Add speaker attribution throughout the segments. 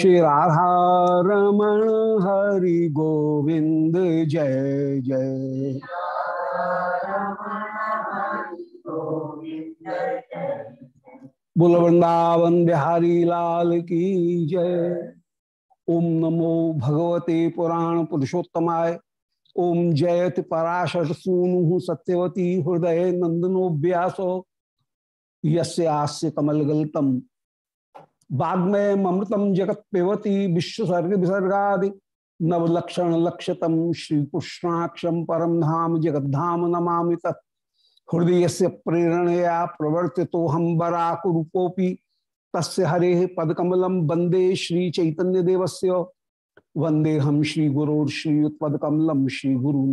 Speaker 1: श्री राधा रमण हरि गोविंद जय जय। बुल, वृंदावन बिहारी लाल की जय। ओम नमो भगवते पुराण पुरुषोत्तमाय। ओम जयति पराशर सूनु सत्यवती हृदय नंदनो व्यासो। यस्य कमलगल्तम। वाग्मय ममृतम जगत पेवती विश्वसर्ग विसर्गा नवलक्षण लक्षतम श्री कृष्णाक्षम परम धाम जगद्धाम नमा तत्। हृदय से प्रेरणया प्रवर्ति तो हम बराकुरूपोपी तस् हरे पदकमलम वंदे श्री चैतन्य देवस्य वंदे हम श्री गुरोपकमलम श्री गुरु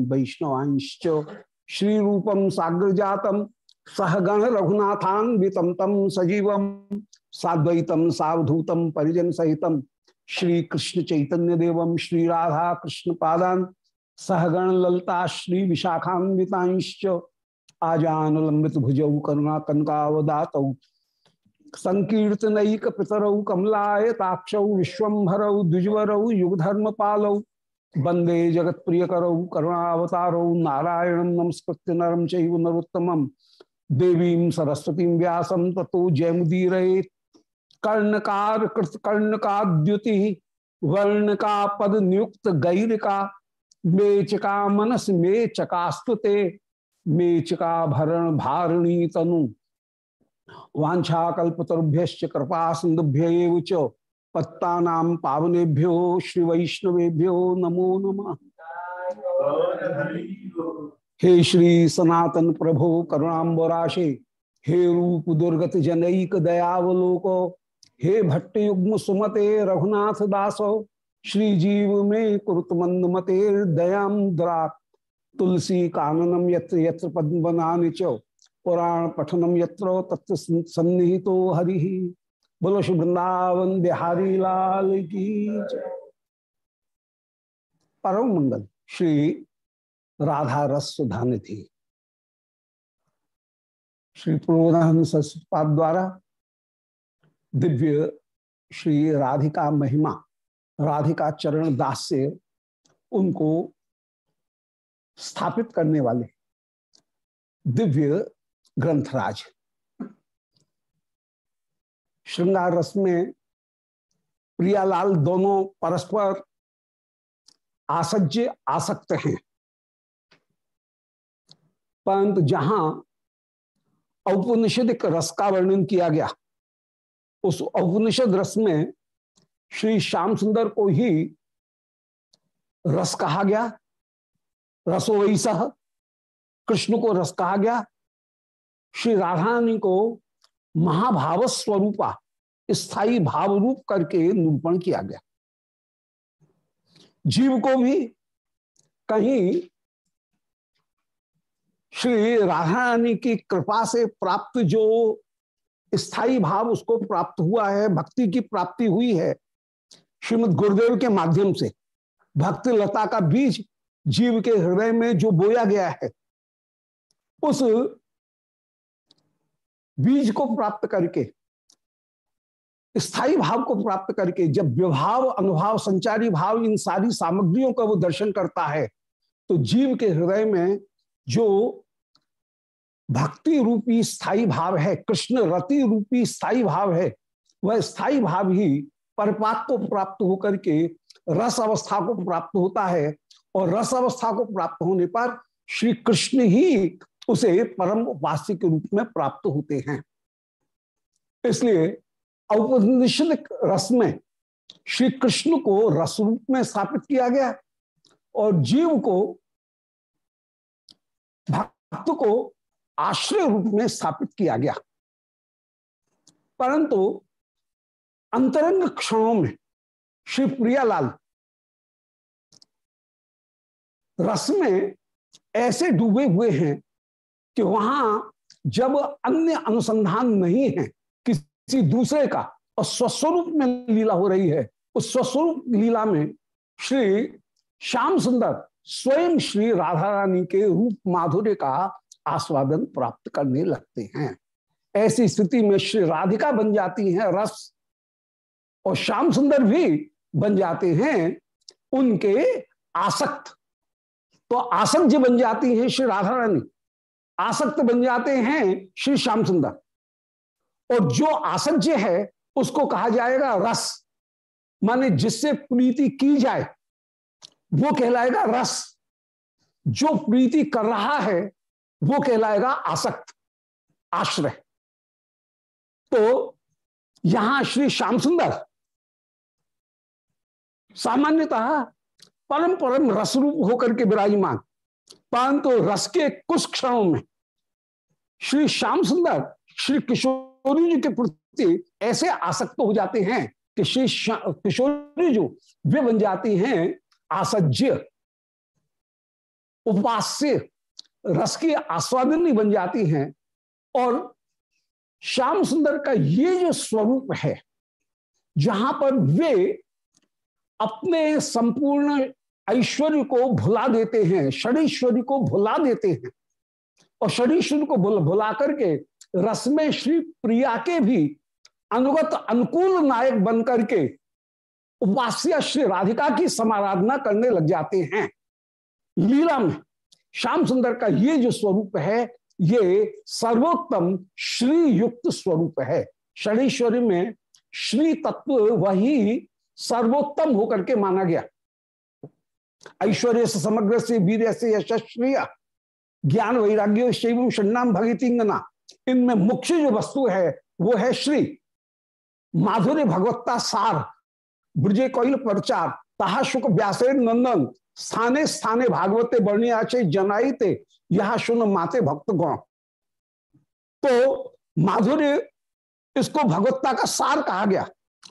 Speaker 1: श्री रूपम साग्र जातम सहगण रघुनाथान्वितम तम सजीवम। साद्वैतम, सावधूतम, परिजन सहितम। श्री कृष्ण चैतन्य देवम, श्री राधा कृष्ण पादान, सहगण ललता, श्री विशाखान्विताश्च। आजान लंबित भुजौ, करुणा कनकावदात। संकीर्तनक पितरौ, कमलायताक्षौ, विश्वभरौ, द्विजवरौ युगधर्म पालौ वंदे जगत प्रियकरौ करुणावतारौ, नारायण नमस्कृत्य नरम चैव नरोत्तमम। देवी सरस्वती व्यास तथो जयमुदीर कर्णकार कृत का द्युति वर्ण का पद नियुक्त गैर का मेचका मनस मेचकास्तुते मेचका भरण भारिणी तनु। वाछाकुभ्य कृपा सिंधुभ्य पत्ता पावनेभ्यो श्री वैष्णवेभ्यो नमो नमः। हे श्री सनातन प्रभो करुणाबराशे हे रूप दुर्गत जनक, दयावलोको हे भट्ट युग्म सुमते रघुनाथ दासो श्री जीव में कुरुत मंद मते दयाम द्रा तुलसी काननम यत्र यत्र पद्मना च, पुराण पठनम यत्र तत्व सन्निहितो हरि। बोलो श्री वृंदावन बिहारी लाल की परम मंगल, श्री राधा रस सुधान थी श्री पूर्वधान संस्पाद द्वारा दिव्य श्री राधिका महिमा, राधिका चरण दास से उनको स्थापित करने वाले दिव्य ग्रंथराज। श्रृंगार रस में प्रियालाल दोनों परस्पर आसज्य, आसक्त हैं। परंतु जहाँ औपनिषदिक रस का वर्णन किया गया उस औपनिषद रस में श्री श्याम सुंदर को ही रस कहा गया। रसो सह कृष्ण को रस कहा गया। श्री राधारानी को महाभाव स्वरूपा स्थायी भाव रूप करके निरूपण किया गया। जीव को भी कहीं श्री राधारानी की कृपा से प्राप्त जो स्थायी भाव उसको प्राप्त हुआ है, भक्ति की प्राप्ति हुई है, श्रीमद गुरुदेव के माध्यम से। भक्ति लता का बीज जीव के हृदय में जो बोया गया है, उस बीज को प्राप्त करके स्थायी भाव को प्राप्त करके, जब विभाव, अनुभाव, संचारी भाव, इन सारी सामग्रियों का वो दर्शन करता है तो जीव के हृदय में जो भक्ति रूपी स्थायी भाव है, कृष्ण रति रूपी स्थायी भाव है, वह स्थायी भाव ही परपात को प्राप्त होकर के रस अवस्था को प्राप्त होता है और रस अवस्था को प्राप्त होने पर श्री कृष्ण ही उसे परम उपास्य के रूप में प्राप्त होते हैं। इसलिए औपनिषद रस में श्री कृष्ण को रस रूप में स्थापित किया गया और जीव को, भक्त को आश्रय रूप में स्थापित किया गया। परंतु अंतरंग क्षणों में श्री प्रियालाल रस में ऐसे डूबे हुए हैं कि वहाँ जब अन्य अनुसंधान नहीं है, किसी दूसरे का, और स्वस्वरूप में लीला हो रही है, उस स्वस्वरूप लीला में श्री श्याम सुंदर स्वयं श्री राधा रानी के रूप माधुर्य का आस्वादन प्राप्त करने लगते हैं। ऐसी स्थिति में श्री राधिका बन जाती हैं, रस और श्याम सुंदर भी बन जाते हैं, उनके आसक्त। तो आसक्त बन जाती हैं श्री राधा रानी आसक्त बन जाते हैं श्री श्याम सुंदर। और जो आसज्य है, उसको कहा जाएगा रस। माने जिससे प्रीति की जाए, वो कहलाएगा रस। जो प्रीति कर रहा है वो कहलाएगा आसक्त, आश्रय। तो यहाँ श्री श्याम सुंदर, सामान्यतः परम परम रस रूप होकर के विराजमान। परंतु तो रस के कुछ क्षणों में श्री श्याम सुंदर, श्री किशोरी जी के प्रति ऐसे आसक्त हो जाते हैं कि श्री किशोरी जो वे बन जाती हैं आसज्य, उपास्य रस की आस्वादनी बन जाती हैं और श्याम सुंदर का ये जो स्वरूप है, जहाँ पर वे अपने संपूर्ण ऐश्वर्य को भुला देते हैं षडीश्वरी को भुला देते हैं, और षडीश्वर को भुला भुला करके रस में श्री प्रिया के भी अनुगत अनुकूल नायक बन करके उपास्य श्री राधिका की समाराधना करने लग जाते हैं। लीला में श्याम सुंदर का ये जो स्वरूप है, ये सर्वोत्तम श्री युक्त स्वरूप है। षडीश्वरी में श्री तत्व वही सर्वोत्तम होकर के माना गया। ऐश्वर्य से समग्र से, वीर से यशस्त्रिय ज्ञान वैराग्य शैव षण्णाम भगतिंगना इनमें मुख्य जो वस्तु है, वो है श्री। माधुर्य भगवत्ता सार, ब्रजे कौल प्रचार तहा शुक व्यासे नंदन स्थाने स्थाने भागवते वर्णियाचे जनाइते यह सुन माते भक्त गौण तो माधुर्य इसको भगवत्ता का सार कहा गया।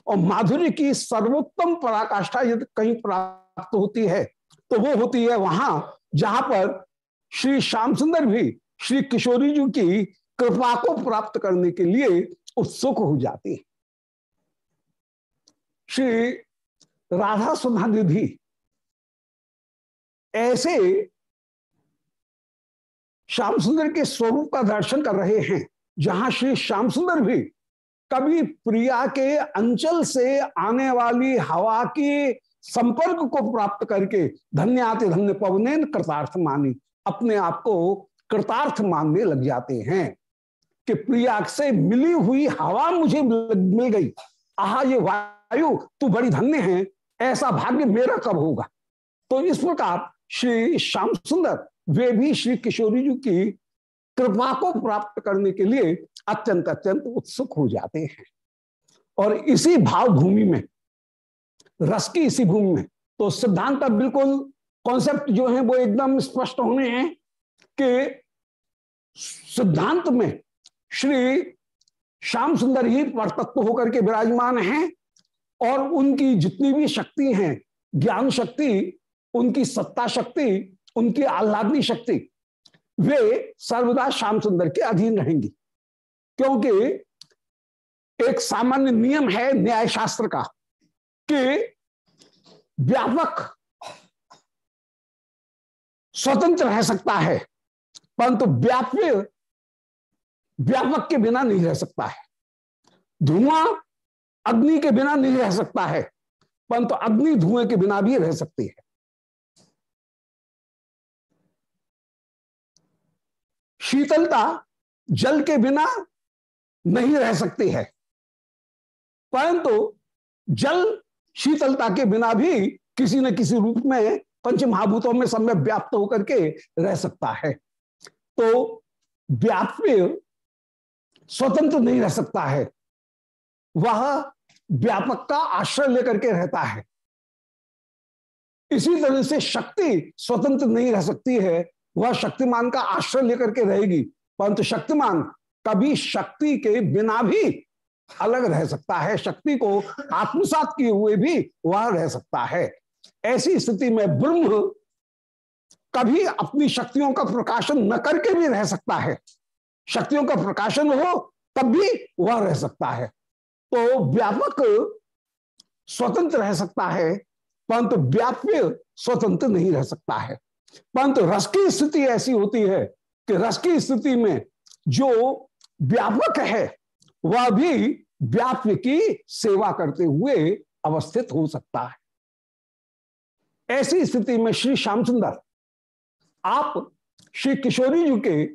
Speaker 1: और माधुर्य की सर्वोत्तम पराकाष्ठा यदि कहीं प्राप्त होती है तो वो होती है वहाँ, जहाँ पर श्री श्याम सुंदर भी श्री किशोरी जी की कृपा को प्राप्त करने के लिए उत्सुक हो जाती है। श्री राधा सुधा निधि ऐसे श्याम सुंदर के स्वरूप का दर्शन कर रहे हैं, जहाँ श्री श्याम सुंदर भी कभी प्रिया के अंचल से आने वाली हवा के संपर्क को प्राप्त करके धन्य आते धन्य पवने कृतार्थ मानी, अपने आप को कृतार्थ मानने लग जाते हैं कि प्रिया से मिली हुई हवा मुझे मिल गई। आहा, ये वायु, तू बड़ी धन्य है, ऐसा भाग्य मेरा कब होगा? तो इस प्रकार श्री श्याम सुंदर, वे भी श्री किशोरी जी की कृपा को प्राप्त करने के लिए अत्यंत अत्यंत उत्सुक हो जाते हैं। और इसी भाव भूमि में, रस की इसी भूमि में तो सिद्धांत बिल्कुल कॉन्सेप्ट जो है वो एकदम स्पष्ट होने हैं कि सिद्धांत में श्री श्याम सुंदर ही परतत्व होकर के विराजमान हैं और उनकी जितनी भी शक्ति हैं, ज्ञान शक्ति उनकी सत्ता शक्ति उनकी आह्लादनी शक्ति, वे सर्वदा श्याम सुंदर के अधीन रहेंगी। क्योंकि एक सामान्य नियम है न्याय शास्त्र का कि व्यापक स्वतंत्र रह सकता है, परंतु व्याप्य, व्यापक के बिना नहीं रह सकता है। धुआँ अग्नि के बिना नहीं रह सकता है, परंतु अग्नि धुएँ के बिना भी रह सकती है। शीतलता जल के बिना नहीं रह सकती है। परंतु जल शीतलता के बिना भी किसी न किसी रूप में पंच महाभूतों में समय व्याप्त होकर के रह सकता है। तो व्याप्य स्वतंत्र नहीं रह सकता है। वह व्यापक का आश्रय लेकर के रहता है। इसी तरह से शक्ति स्वतंत्र नहीं रह सकती है। वह शक्तिमान का आश्रय लेकर के रहेगी। परंतु शक्तिमान कभी शक्ति के बिना भी अलग रह सकता है। शक्ति को आत्मसात किए हुए भी वह रह सकता है। ऐसी स्थिति में ब्रह्म कभी अपनी शक्तियों का प्रकाशन न करके भी रह सकता है। शक्तियों का प्रकाशन हो तब भी वह रह सकता है। तो व्यापक स्वतंत्र रह सकता है, परंतु व्याप्य स्वतंत्र नहीं रह सकता है। परंतु रस की स्थिति ऐसी होती है कि रस की स्थिति में जो व्यापक है, वह भी व्याप्य की सेवा करते हुए अवस्थित हो सकता है। ऐसी स्थिति में श्री श्याम सुंदर आप श्री किशोरी जी के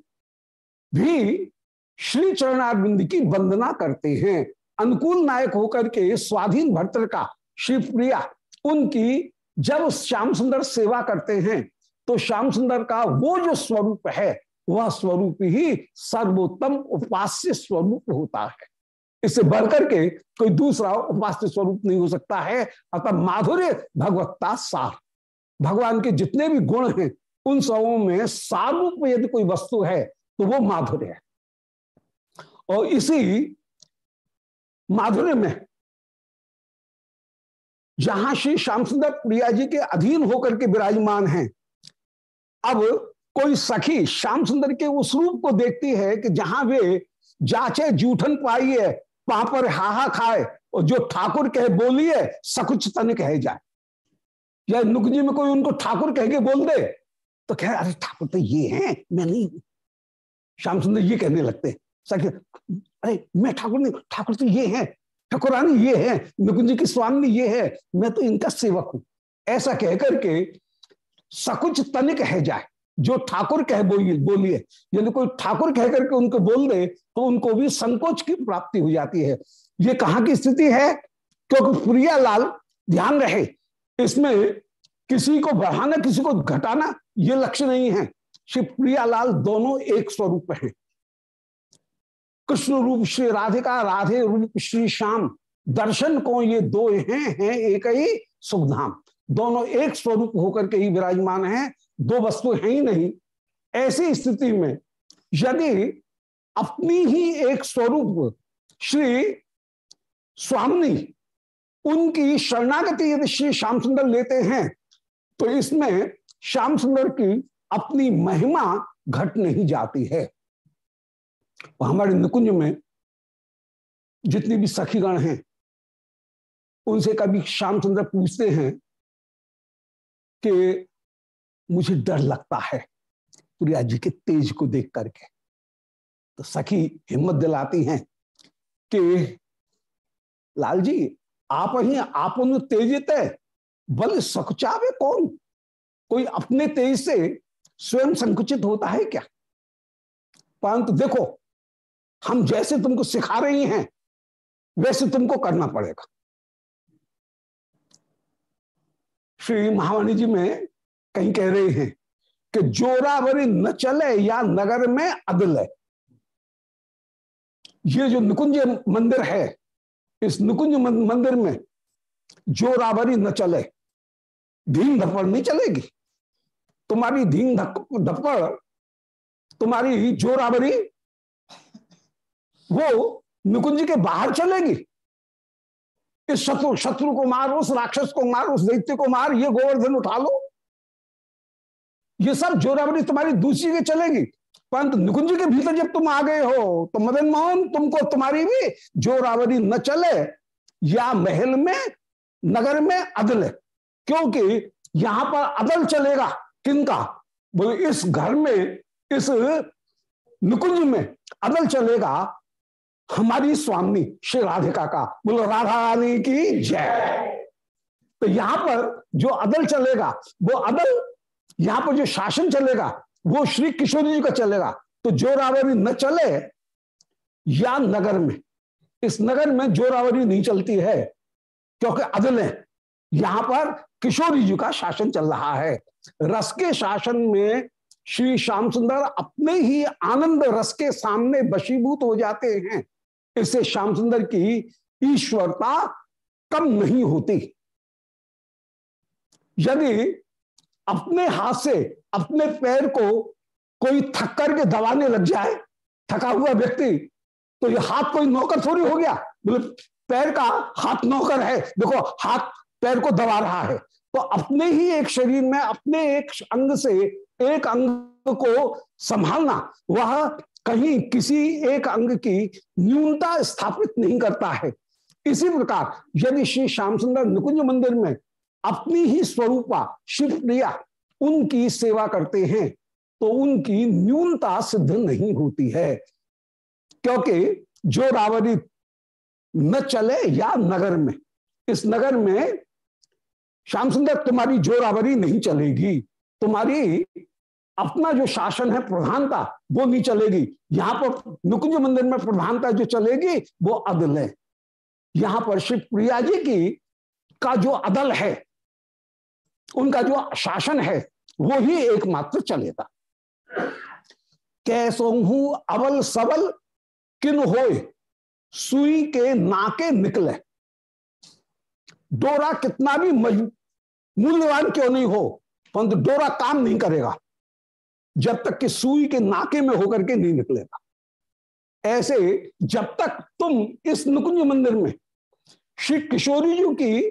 Speaker 1: भी श्री चरणारविंद की वंदना करते हैं। अनुकूल नायक होकर के स्वाधीन भर्तर का श्री प्रिया, उनकी जब श्याम सुंदर सेवा करते हैं तो श्याम सुंदर का वो जो स्वरूप है, वह स्वरूप ही सर्वोत्तम उपास्य स्वरूप होता है। इससे बढ़कर के कोई दूसरा उपास्य स्वरूप नहीं हो सकता है। अतः माधुर्य भगवत्ता सार। भगवान के जितने भी गुण हैं, उन सबों में सारूप यदि कोई वस्तु है तो वो माधुर्य है। और इसी माधुर्य में, जहाँ श्री श्याम सुंदर प्रिया जी के अधीन होकर के विराजमान हैं अब कोई सखी श्याम सुंदर के उस रूप को देखती है कि जहाँ वे जाचे जूठन पाई है वहाँ पर हाहा खाए, और जो ठाकुर कहे बोलिए, सकुच तन कहे जाए। या नुकजी में कोई उनको ठाकुर कह के बोल दे तो कह, अरे ठाकुर तो ये हैं, मैं नहीं श्याम सुंदर ये कहने लगते सखी, अरे मैं ठाकुर नहीं, ठाकुर तो ये हैं, ठाकुरानी ये है नुकुंजी की स्वामी ये है, मैं तो इनका सेवक हूँ। ऐसा कहकर के सकुच तनिक है जाए। जो ठाकुर कह बोलिए बोलिए यदि कोई ठाकुर कह करके उनको बोल दे तो उनको भी संकोच की प्राप्ति हो जाती है। ये कहाँ की स्थिति है? क्योंकि प्रिया लाल ध्यान रहे, इसमें किसी को बढ़ाना, किसी को घटाना, ये लक्ष्य नहीं है। श्री प्रियालाल दोनों एक स्वरूप है। कृष्ण रूप श्री राधिका, राधे रूप श्री श्याम। दर्शन को ये दो हैं हैं एक ही सुखधाम। दोनों एक स्वरूप होकर के ही विराजमान हैं, दो वस्तु है ही नहीं। ऐसी स्थिति में यदि अपनी ही एक स्वरूप श्री स्वामी, उनकी शरणागति यदि श्री श्याम सुंदर लेते हैं तो इसमें श्याम सुंदर की अपनी महिमा घट नहीं जाती है। हमारे निकुंज में जितनी भी सखीगण हैं, उनसे कभी श्याम सुंदर पूछते हैं कि मुझे डर लगता है प्रिया जी के तेज को देख करके। तो सखी हिम्मत दिलाती हैं कि लाल जी आप ही, आप तेजित है, बल सकुचावे कौन? कोई अपने तेज से स्वयं संकुचित होता है क्या? परंतु देखो, हम जैसे तुमको सिखा रही हैं, वैसे तुमको करना पड़ेगा। श्री महावाणी जी में कहीं कह रहे हैं कि जोरावरी न चले या नगर में अदल। है ये जो निकुंज मंदिर है, इस निकुंज मंदिर में जोरावरी न चले। धीम धप्पड़ नहीं चलेगी। तुम्हारी धीम धप्पड़, तुम्हारी जोरावरी, वो निकुंज के बाहर चलेगी। इस शत्रु शत्रु को मार, उस राक्षस को मार, उस दैत्य को मार, ये गोवर्धन उठा लो। ये सब जोरावरी तुम्हारी दूसरी के चलेगी। परंतु निकुंज के भीतर जब तुम आ गए हो तो मदन मोहन, तुमको तुम्हारी भी जोरावरी न चले, या महल में, नगर में अदल क्योंकि यहाँ पर अदल चलेगा किनका? बोले, इस घर में, इस निकुंज में अदल चलेगा हमारी स्वामी श्री राधिका का बोलो राधा रानी की जय। तो यहाँ पर जो अदल चलेगा, वो अदल, यहाँ पर जो शासन चलेगा, वो श्री किशोर जी का चलेगा। तो जोरावरी न चले या नगर में। इस नगर में जोरावरी नहीं चलती है, क्योंकि अदल है। यहाँ पर किशोरी जी का शासन चल रहा है। रस के शासन में श्री श्याम सुंदर अपने ही आनंद रस के सामने बशीभूत हो जाते हैं। इससे श्याम सुंदर की ईश्वरता कम नहीं होती। यदि अपने हाथ से, अपने पैर को कोई थक करके दबाने लग जाए, थका हुआ व्यक्ति तो ये हाथ कोई नौकर थोड़ी हो गया। बोले, पैर का हाथ नौकर है, देखो, हाथ पैर को दबा रहा है। तो अपने ही एक शरीर में, अपने एक अंग से, एक अंग को संभालना, वह कहीं किसी एक अंग की न्यूनता स्थापित नहीं करता है। इसी प्रकार यदि श्री श्याम सुंदर निकुंज मंदिर में अपनी ही स्वरूपा शिव प्रिया उनकी सेवा करते हैं तो उनकी न्यूनता सिद्ध नहीं होती है। क्योंकि जो रावरी न चले या नगर में, इस नगर में श्याम सुंदर तुम्हारी जोरावरी नहीं चलेगी, तुम्हारी अपना जो शासन है प्रधानता, वो नहीं चलेगी। यहाँ पर नुकुंज मंदिर में प्रधानता जो चलेगी, वो अदल है। यहाँ पर शिव प्रिया जी की, का जो अदल है, उनका जो शासन है, वो ही एकमात्र चलेगा। कैसो हूँ अवल सबल, किन होए, सुई के नाके निकले। डोरा कितना भी मूल्यवान क्यों नहीं हो, परंतु डोरा काम नहीं करेगा। जब तक कि सुई के नाके में होकर के नहीं निकलेगा ऐसे जब तक तुम इस नुकुंज मंदिर में श्री किशोरी जी की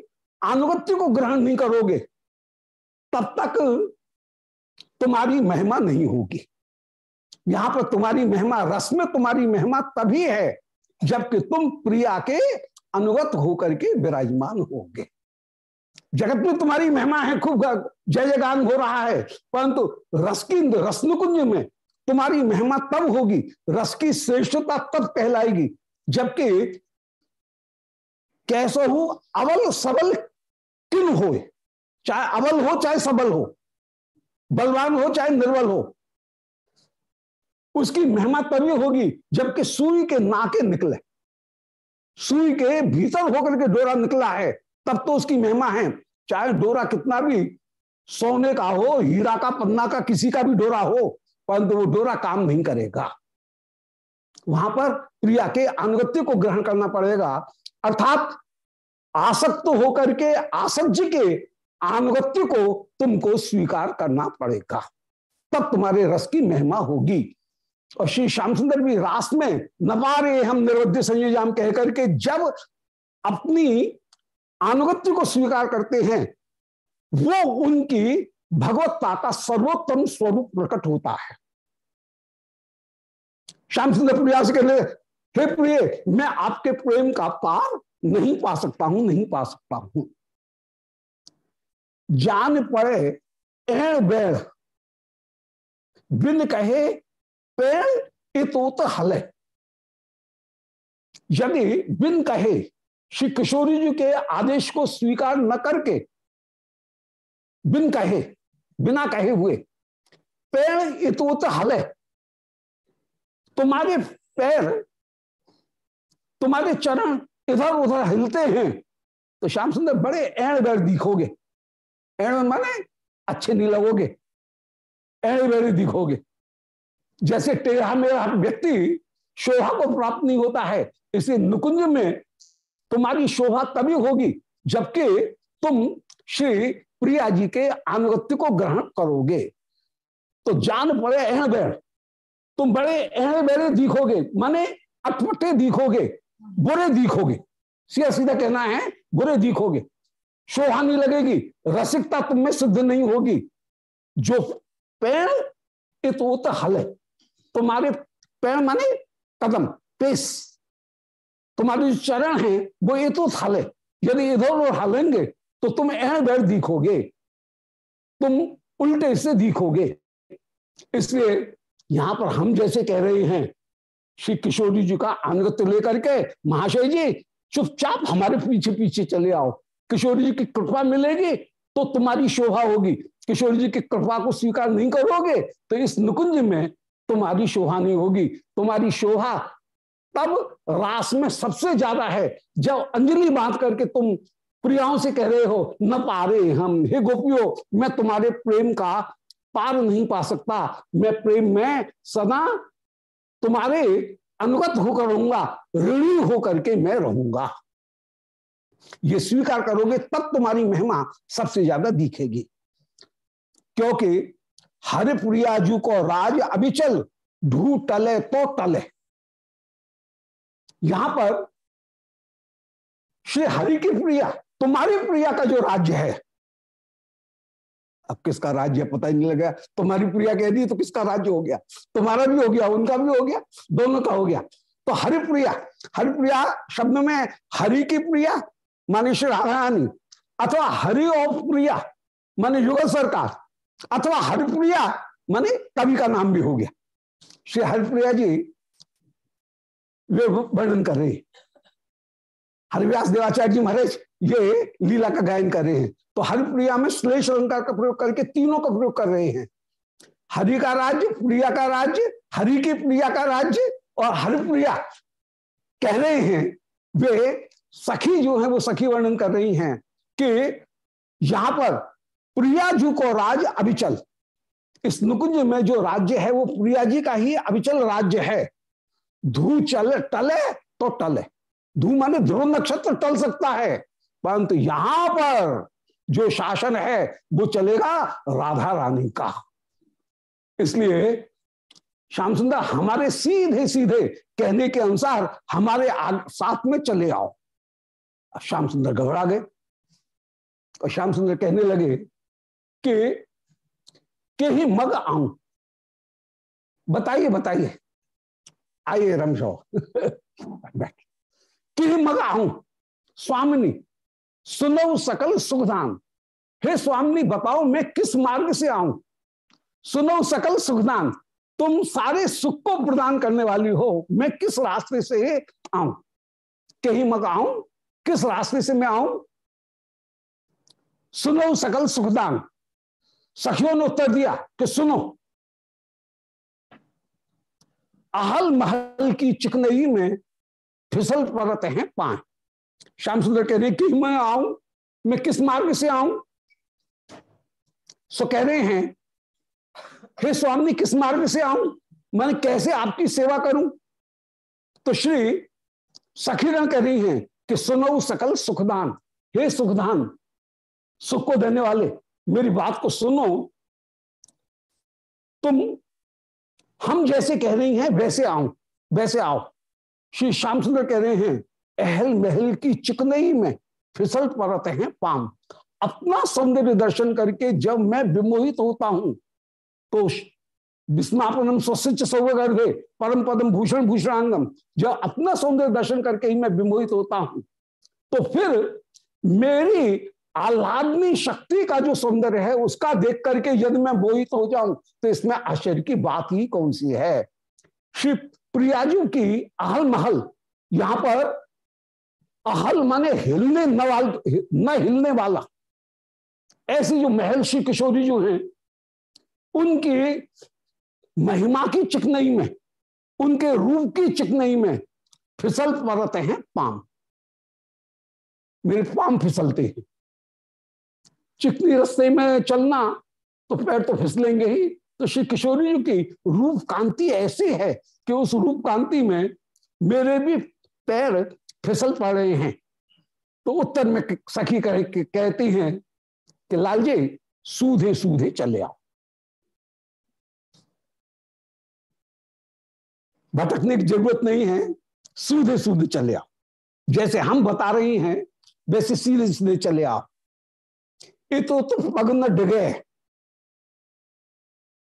Speaker 1: अनुगत्य को ग्रहण नहीं करोगे, तब तक तुम्हारी महिमा नहीं होगी। यहाँ पर तुम्हारी महिमा, रस में तुम्हारी महिमा तभी है जबकि तुम प्रिया के अनुगत होकर के विराजमान होगे। जगत में तुम्हारी महिमा है, खूब जय जयगान हो रहा है। परंतु रस रसनुकुंज में तुम्हारी महिमा तब होगी, रस की श्रेष्ठता तब कहलाएगी, जबकि कैसो हो, अवल सबल किन हो चाहे अवल हो, चाहे सबल हो, बलवान हो, चाहे निर्बल हो, उसकी महिमा तभी होगी, जबकि सूर्य के नाके निकले। सुई के भीतर होकर के डोरा निकला है, तब तो उसकी महिमा है। चाहे डोरा कितना भी, सोने का हो, हीरा का, पन्ना का, किसी का भी डोरा हो, परंतु वो डोरा काम नहीं करेगा। वहाँ पर प्रिया के अनुगत्य को ग्रहण करना पड़ेगा। अर्थात आसक्त होकर के आसज्य के अनुगत्य को तुमको स्वीकार करना पड़ेगा। तब तुम्हारे रस की महिमा होगी। और श्री श्याम सुंदर भी रास में, नवारे हम निर्वध्य संयोजन कह करके जब अपनी अनुगत्य को स्वीकार करते हैं, वो उनकी भगवत्ता का सर्वोत्तम स्वरूप प्रकट होता है। श्याम सुंदर प्रिया से कहने हे प्रिय, मैं आपके प्रेम का पार नहीं पा सकता हूँ, नहीं पा सकता हूँ। जान पड़े एड़ बेड़ बिन कहे पेड़ इतोत हले। यदि बिन कहे श्री किशोरी जी के आदेश को स्वीकार न करके, बिन कहे, बिना कहे हुए पेड़ इतोत हले तुम्हारे पैर, तुम्हारे चरण इधर उधर हिलते हैं तो श्याम सुंदर बड़े एड़ बैर दिखोगे। एड़ माने अच्छे नहीं लगोगे एड़ बैर दिखोगे। जैसे टेढ़ा मेरा व्यक्ति शोभा को प्राप्त नहीं होता है, इसे नुकुंज में तुम्हारी शोभा तभी होगी जबकि तुम श्री प्रिया जी के अनुगत्य को ग्रहण करोगे। तो जान पड़े एह बैर। तुम बड़े एह बैरे दिखोगे, माने अटपटे दिखोगे, बुरे दिखोगे। सीधा सीधा कहना है, बुरे दिखोगे। शोभा नहीं लगेगी, रसिकता तुम में सिद्ध नहीं होगी। जो पेड़ इत हल तुम्हारे पैर माने कदम, पेस। तुम्हारे जो चरण है, वो ये तो हले यदि इधर उधर हलेंगे तो तुम एह बैर दिखोगे। तुम उल्टे से दिखोगे। इसलिए यहाँ पर हम जैसे कह रहे हैं, श्री किशोरी जी का अनुगत्य लेकर के, महाशय जी, चुपचाप हमारे पीछे पीछे चले आओ। किशोरी जी की कृपा मिलेगी तो तुम्हारी शोभा होगी। किशोरी जी की कृपा को स्वीकार नहीं करोगे तो इस नुकुंज में तुम्हारी शोभा नहीं होगी। तुम्हारी शोभा तब रास में सबसे ज़्यादा है। जब अंजलि बाँध करके तुम प्रियाओं से कह रहे हो, न पारे हम। हे गोपियों, मैं तुम्हारे प्रेम का पार नहीं पा सकता। मैं प्रेम में सदा तुम्हारे अनुगत होकर रहूँगा, ऋणी होकर के मैं रहूँगा। ये स्वीकार करोगे, तब तुम्हारी महिमा सबसे ज़्यादा दिखेगी। क्योंकि हरिप्रियाजू को राज अभिचल ढू टले तो टले। यहाँ पर श्री हरि की प्रिया, तुम्हारी प्रिया का जो राज्य है। अब किसका राज्य पता ही नहीं लगा तुम्हारी प्रिया कह दी तो किसका राज्य हो गया? तुम्हारा भी हो गया, उनका भी हो गया, दोनों का हो गया। तो हरिप्रिया हरिप्रिया शब्द में हरि की प्रिया माने श्री राधारानी, अथवा हरि और प्रिया माने युगल सरकार, अथवा हरिप्रिया माने कवि का नाम भी हो गया। श्री हरिप्रिया जी वे वर्णन कर रहे हरिव्यास देवाचार्य जी महाराज, ये लीला का गायन कर रहे हैं। तो हरिप्रिया में श्लेष अलंकार का प्रयोग करके तीनों का प्रयोग कर रहे हैं। हरि का राज्य, प्रिया का राज्य, हरि की प्रिया का राज्य और हरिप्रिया कह रहे हैं, वे सखी जो है, वो सखी वर्णन कर रही हैं कि यहाँ पर प्रिया जी को राज अभिचल। इस नुकुंज में जो राज्य है, वो प्रिया जी का ही अभिचल राज्य है। धू चल टले तो टले। धू माने ध्रुव नक्षत्र टल सकता है। परंतु यहाँ पर जो शासन है वो चलेगा राधा रानी का। इसलिए श्याम सुंदर हमारे सीधे सीधे कहने के अनुसार हमारे आग, साथ में चले आओ। श्याम सुंदर घबरा गए। और श्याम सुंदर कहने लगे कि के ही मग आऊँ? बताइए बताइए। आइए रमशो बैठ। कि मग आऊँ स्वामिनी, सुनो सकल सुखदान। हे स्वामिनी, बताओ मैं किस मार्ग से आऊँ? सुनो सकल सुखदान, तुम सारे सुख को प्रदान करने वाली हो, मैं किस रास्ते से आऊँ? कहीं मग आऊँ किस रास्ते से मैं आऊँ? सुनो सकल सुखदान। सखियों ने उत्तर दिया कि सुनो अहल महल की चिकनई में फिसल पड़ते हैं पाए श्याम सुंदर कह रहे कि मैं आऊँ, मैं किस मार्ग से आऊँ? सो कह रहे हैं, हे स्वामी, किस मार्ग से आऊँ? मैं कैसे आपकी सेवा करूँ? तो श्री सखीगण कह रही हैं कि सुनो सकल सुखदान। हे सुखदान, सुख को देने वाले, मेरी बात को सुनो। तुम हम जैसे कह रही हैं, वैसे आओ वैसे आओ। श्री श्याम सुंदर कह रहे हैं, अहल महल की चिकनई में फिसल पड़ते हैं पाम। अपना सौंदर्य दर्शन करके जब मैं विमोहित होता हूँ तो विस्मापनम स्वसिच सौगर्भे परम पदम भूषण भूषणांगम। जब अपना सौंदर्य दर्शन करके ही मैं विमोहित होता हूँ तो फिर मेरी आह्लादनी शक्ति का जो सौंदर्य है, उसका देख करके यदि मैं मोहित हो जाऊँ तो इसमें आश्चर्य की बात ही कौन सी है? श्री प्रियाजू की अहल महल यहाँ पर अहल माने हिलने न वाल, न हिलने वाला। ऐसी जो महल श्री किशोरी जो हैं, उनकी महिमा की चिकनई में, उनके रूप की चिकनई में फिसल पड़ते हैं पाम। मेरे पाम फिसलते हैं। चिकनी रस्ते में चलना तो पैर तो फिसलेंगे ही। तो श्री किशोरी जी की रूप कांति ऐसी है कि उस रूप कांति में मेरे भी पैर फिसल पड़ रहे हैं। तो उत्तर में सखी कह, कहती हैं कि लाल जी सूधे सूधे चले आओ। भटकने की ज़रूरत नहीं है सूधे सूधे चले आओ। जैसे हम बता रही हैं वैसे सीधे सीधे चले आओ। इतो तो पग न डिगे।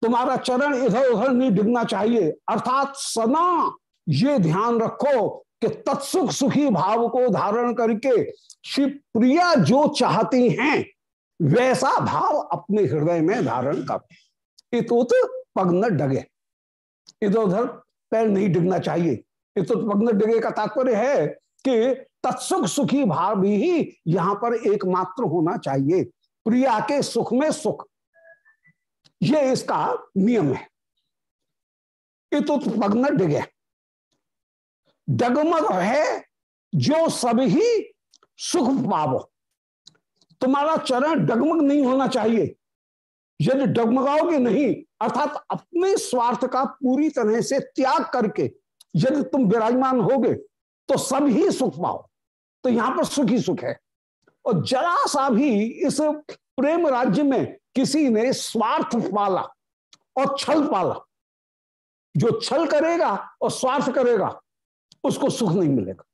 Speaker 1: तुम्हारा चरण इधर उधर नहीं डिगना चाहिए। अर्थात सना ये ध्यान रखो कि तत्सुख सुखी भाव को धारण करके श्री प्रिया जो चाहती हैं, वैसा भाव अपने हृदय में धारण कर। इतोत पग न डगे। इधर उधर पैर नहीं डिगना चाहिए। इतो पग न डगे का तात्पर्य है कि तत्सुख सुखी भाव ही यहाँ पर एकमात्र होना चाहिए। प्रिया के सुख में सुख। ये इसका नियम है। इतुत पगन डिगे। डगमग है जो सभी सुख पावो। तुम्हारा चरण डगमग नहीं होना चाहिए। यदि डगमगाओगे नहीं, अर्थात अपने स्वार्थ का पूरी तरह से त्याग करके यदि तुम विराजमान होगे तो सब ही सुख पाओ। तो यहाँ पर सुख ही सुख है। और जरा सा भी इस प्रेम राज्य में किसी ने स्वार्थ पाला और छल पाला। जो छल करेगा और स्वार्थ करेगा, उसको सुख नहीं मिलेगा।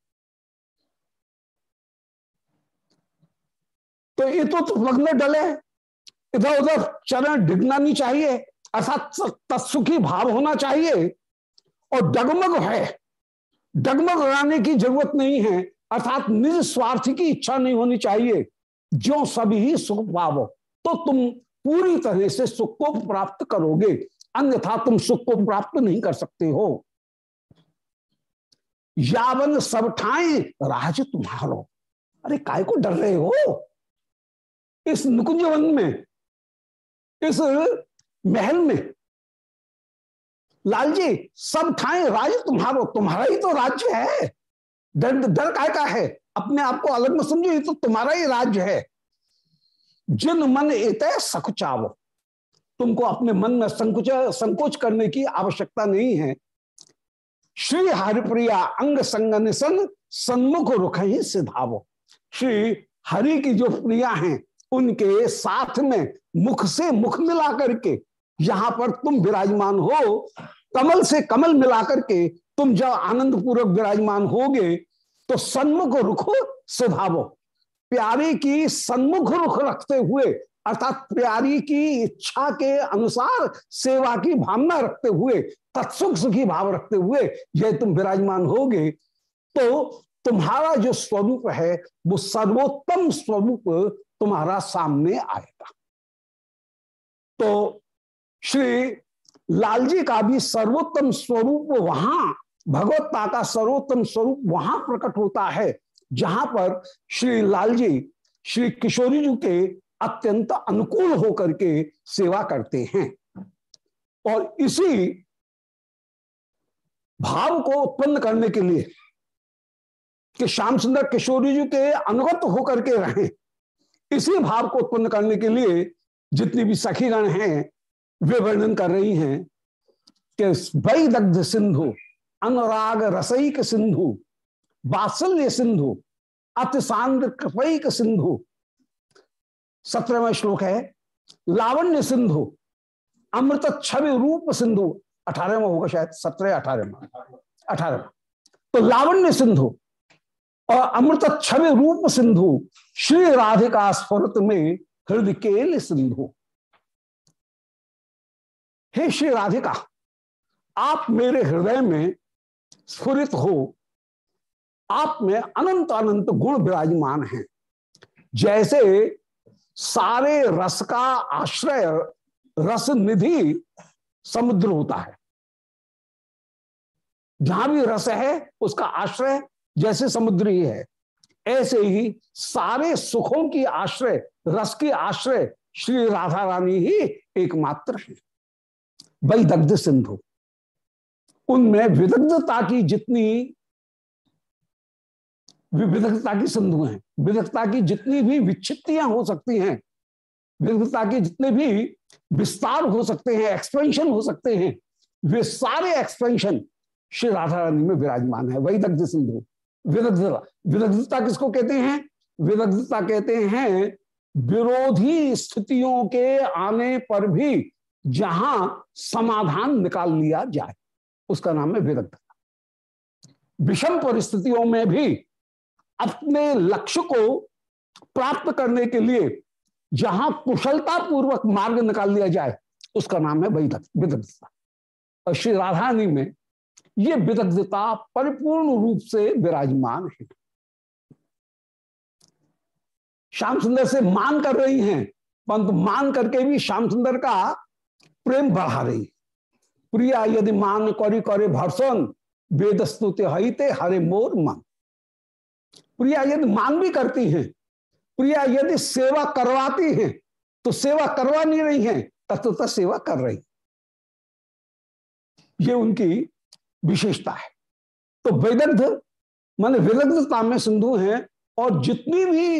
Speaker 1: तो ये तो लग्न डले इधर उधर चरण डिगना नहीं चाहिए, अर्थात तत्सुखी भाव होना चाहिए। और डगमग है। डगमग लाने की ज़रूरत नहीं है। अर्थात निज स्वार्थ की इच्छा नहीं होनी चाहिए। जो सभी ही सुख पावो तो तुम पूरी तरह से सुख को प्राप्त करोगे, अन्यथा तुम सुख को प्राप्त नहीं कर सकते हो। यावन सब ठाए, राज तुम्हारो। अरे, काय को डर रहे हो? इस नुकुंज वन में, इस महल में लाल जी सब ठाए, राज तुम्हारो। तुम्हारा ही तो राज्य है। डर डर काय का है? अपने आप को अलग में समझो, ये तो तुम्हारा ही राज्य है। जिन मन इत सकुचाव। तुमको अपने मन में संकुच, संकोच करने की आवश्यकता नहीं है। श्री हरिप्रिया अंग संग निसन सन्मुख रुख ही सिधावो। श्री हरि की जो प्रिया हैं, उनके साथ में मुख से मुख मिला करके यहाँ पर तुम विराजमान हो, कमल से कमल मिला करके तुम जब आनंद पूर्वक विराजमान होगे तो सन्मुख रुख स्वभाव। प्यारे की सन्मुख रुख रखते हुए, अर्थात प्यारी की इच्छा के अनुसार सेवा की भावना रखते हुए, तत्सुख सुखी भाव रखते हुए यह तुम विराजमान होगे तो तुम्हारा जो स्वरूप है, वो सर्वोत्तम स्वरूप तुम्हारा सामने आएगा। तो श्री लालजी का भी सर्वोत्तम स्वरूप वहाँ भगवत्ता का सर्वोत्तम स्वरूप वहाँ प्रकट होता है, जहाँ पर श्री लाल जी श्री किशोरी जी के अत्यंत अनुकूल होकर के सेवा करते हैं। और इसी भाव को उत्पन्न करने के लिए कि श्याम सुंदर किशोरी जी के अनुगत होकर के रहें, इसी भाव को उत्पन्न करने के लिए जितनी भी सखीगण हैं, वे वर्णन कर रही हैं कि वही दग्ध सिंधु अनुराग रसईक सिंधु बात्सल्य सिंधु अतिसांद्र कृपैक सिंधु। सत्रहवा श्लोक है, लावण्य सिंधु अमृत छवि रूप सिंधु। अठारहवा होगा शायद सत्रह अठारहवा। अठारह तो लावण्य सिंधु और अमृत छवि रूप सिंधु, श्री राधिका स्फुरत में हृदय केल सिंधु। हे श्री राधिका, आप मेरे हृदय में स्फुरित हो। आप में अनंत अनंत गुण विराजमान हैं। जैसे सारे रस का आश्रय, रस निधि समुद्र होता है। जहाँ भी रस है, उसका आश्रय जैसे समुद्र ही है। ऐसे ही सारे सुखों की आश्रय, रस की आश्रय श्री राधा रानी ही एकमात्र है। वही दग्ध सिंधु। उनमें विदग्धता की जितनी विविधता की सिंधु हैं विविधता की जितनी भी विच्छित्तियाँ हो सकती हैं विविधता के जितने भी विस्तार हो सकते हैं एक्सपेंशन हो सकते हैं, वे सारे एक्सपेंशन श्री राधा रानी में विराजमान है, वही दग्ध सिंधु। विदग्धता विदग्धता किसको कहते हैं? विदग्धता कहते हैं विरोधी स्थितियों के आने पर भी जहाँ समाधान निकाल लिया जाए। उसका नाम है विदग्धता विषम परिस्थितियों में भी अपने लक्ष्य को प्राप्त करने के लिए जहाँ कुशलता पूर्वक मार्ग निकाल लिया जाए, उसका नाम है विदग्धता और श्री राधानी में ये विदग्धता परिपूर्ण रूप से विराजमान है। श्याम सुंदर से मान कर रही हैं, परंतु मान करके भी श्याम सुंदर का प्रेम बढ़ा रही प्रिया यदि मान करी करे भर्सन, वेद स्तुति हईते, हरे मोर मन। प्रिया यदि मान भी करती हैं, प्रिया यदि सेवा करवाती हैं तो सेवा करवा नहीं रही हैं, तत्वतः सेवा कर रही ये उनकी विशेषता है। तो वेदग्ध, मान विदग्धता में सिंधु हैं, और जितनी भी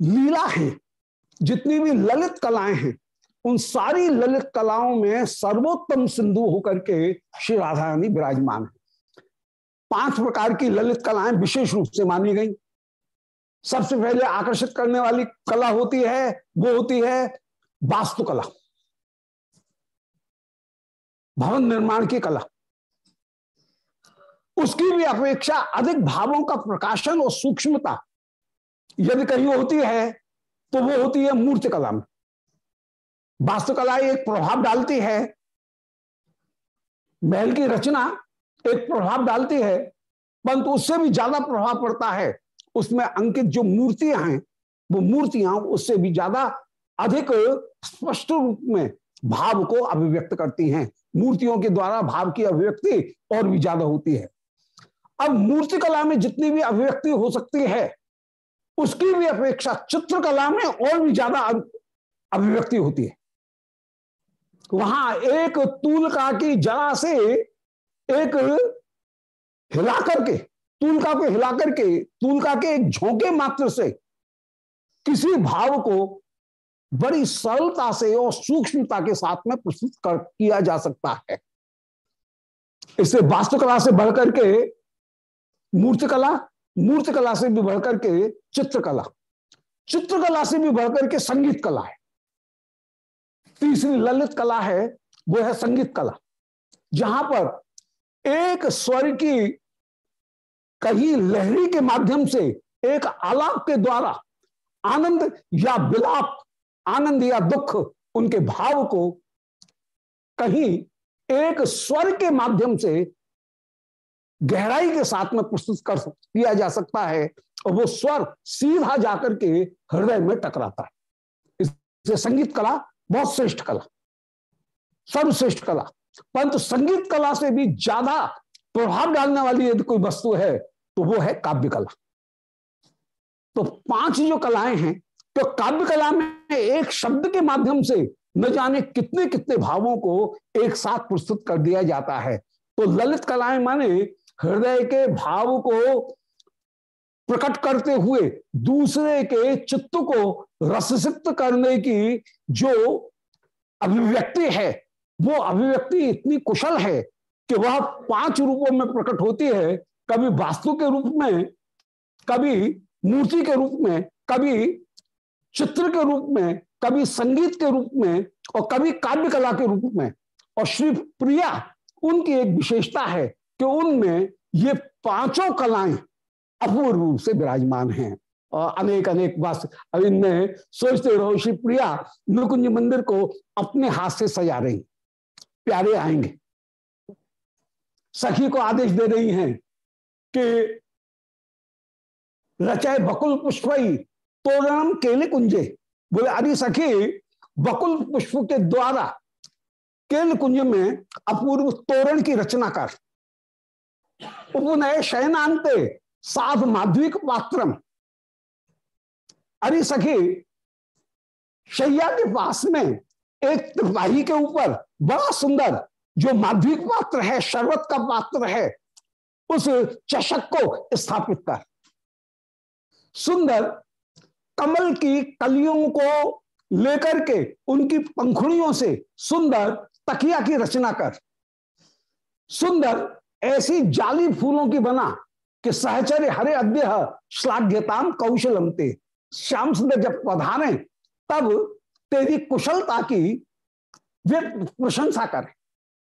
Speaker 1: लीला है, जितनी भी ललित कलाएँ हैं उन सारी ललित कलाओं में सर्वोत्तम सिंधु होकर के श्री राधा रानी विराजमान है। पाँच प्रकार की ललित कलाएँ विशेष रूप से मानी गई। सबसे पहले आकर्षित करने वाली कला होती है, वो होती है वास्तुकला। भवन निर्माण की कला। उसकी भी अपेक्षा अधिक भावों का प्रकाशन और सूक्ष्मता। यदि कहीं होती है तो वो होती है मूर्ति कला में। वास्तुकला एक प्रभाव डालती है। महल की रचना एक प्रभाव डालती है, परंतु उससे भी ज़्यादा प्रभाव पड़ता है। उसमें अंकित जो मूर्तियाँ हैं, वो मूर्तियाँ उससे भी ज़्यादा अधिक स्पष्ट रूप में भाव को अभिव्यक्त करती हैं। मूर्तियों के द्वारा भाव की अभिव्यक्ति और भी ज़्यादा होती है। अब मूर्ति कला में जितनी भी अभिव्यक्ति हो सकती है, उसकी भी अपेक्षा चित्रकला में और भी ज़्यादा अभिव्यक्ति होती है। वहाँ एक तूलका की जरा से एक हिला करके तूलका को हिला करके तूलका के एक झोंके मात्र से किसी भाव को बड़ी सरलता से और सूक्ष्मता के साथ में प्रस्तुत कर, किया जा सकता है। इसे वास्तुकला से बढ़कर के मूर्तिकला मूर्तिकला से भी बढ़कर के चित्रकला चित्रकला से भी बढ़कर के संगीत कला है। तीसरी ललित कला है, वो है संगीत कला। जहाँ पर एक स्वर की कहीं लहरी के माध्यम से एक आलाप के द्वारा आनंद या विलाप, आनंद या दुख उनके भाव को कहीं एक स्वर के माध्यम से गहराई के साथ में प्रस्तुत कर किया जा सकता है और वो स्वर सीधा जाकर के हृदय में टकराता है। इससे संगीत कला बहुत श्रेष्ठ कला, सर्वश्रेष्ठ कला। परंतु संगीत कला से भी ज़्यादा प्रभाव डालने वाली यदि कोई वस्तु है तो वो है काव्य कला। तो पाँच जो कलाएँ हैं तो काव्य कला में एक शब्द के माध्यम से न जाने कितने कितने भावों को एक साथ प्रस्तुत कर दिया जाता है। तो ललित कलाएँ माने हृदय के भाव को प्रकट करते हुए दूसरे के चित्त को रससिक्त करने की जो अभिव्यक्ति है, वो अभिव्यक्ति इतनी कुशल है कि वह पाँच रूपों में प्रकट होती है। कभी वास्तु के रूप में, कभी मूर्ति के रूप में, कभी चित्र के रूप में, कभी संगीत के रूप में और कभी काव्य कला के रूप में। और श्री प्रिया, उनकी एक विशेषता है कि उनमें ये पाँचों कलाएँ अपूर्व रूप से विराजमान हैं। और अनेक अनेक बस अब इनमें सोचते रहो, श्री प्रिया, नुकुंज मंदिर को अपने हाथ से सजा रही। प्यारे आएँगे। सखी को आदेश दे रही हैं कि रचाए बकुल पुष्पई तोरणम केले कुंजे। बोले, अरे सखी, बकुल पुष्प के द्वारा केल कुंज में अपूर्व तोरण की रचना कर। उपनय शयनांते साध माध्विक पात्रम अरे सखी, शैया के पास में एक त्रिपाही के ऊपर बड़ा सुंदर जो माध्विक पात्र है शरबत का पात्र है, उस चषक को स्थापित कर। सुंदर कमल की कलियों को लेकर के उनकी पंखुड़ियों से सुंदर तकिया की रचना कर। सुंदर ऐसी जाली फूलों की बना कि सहचर्य हरे अद्य श्लाघ्यताम कौशलमते श्याम सुंदर जब पधारे, तब तेरी कुशलता की वे प्रशंसा करें।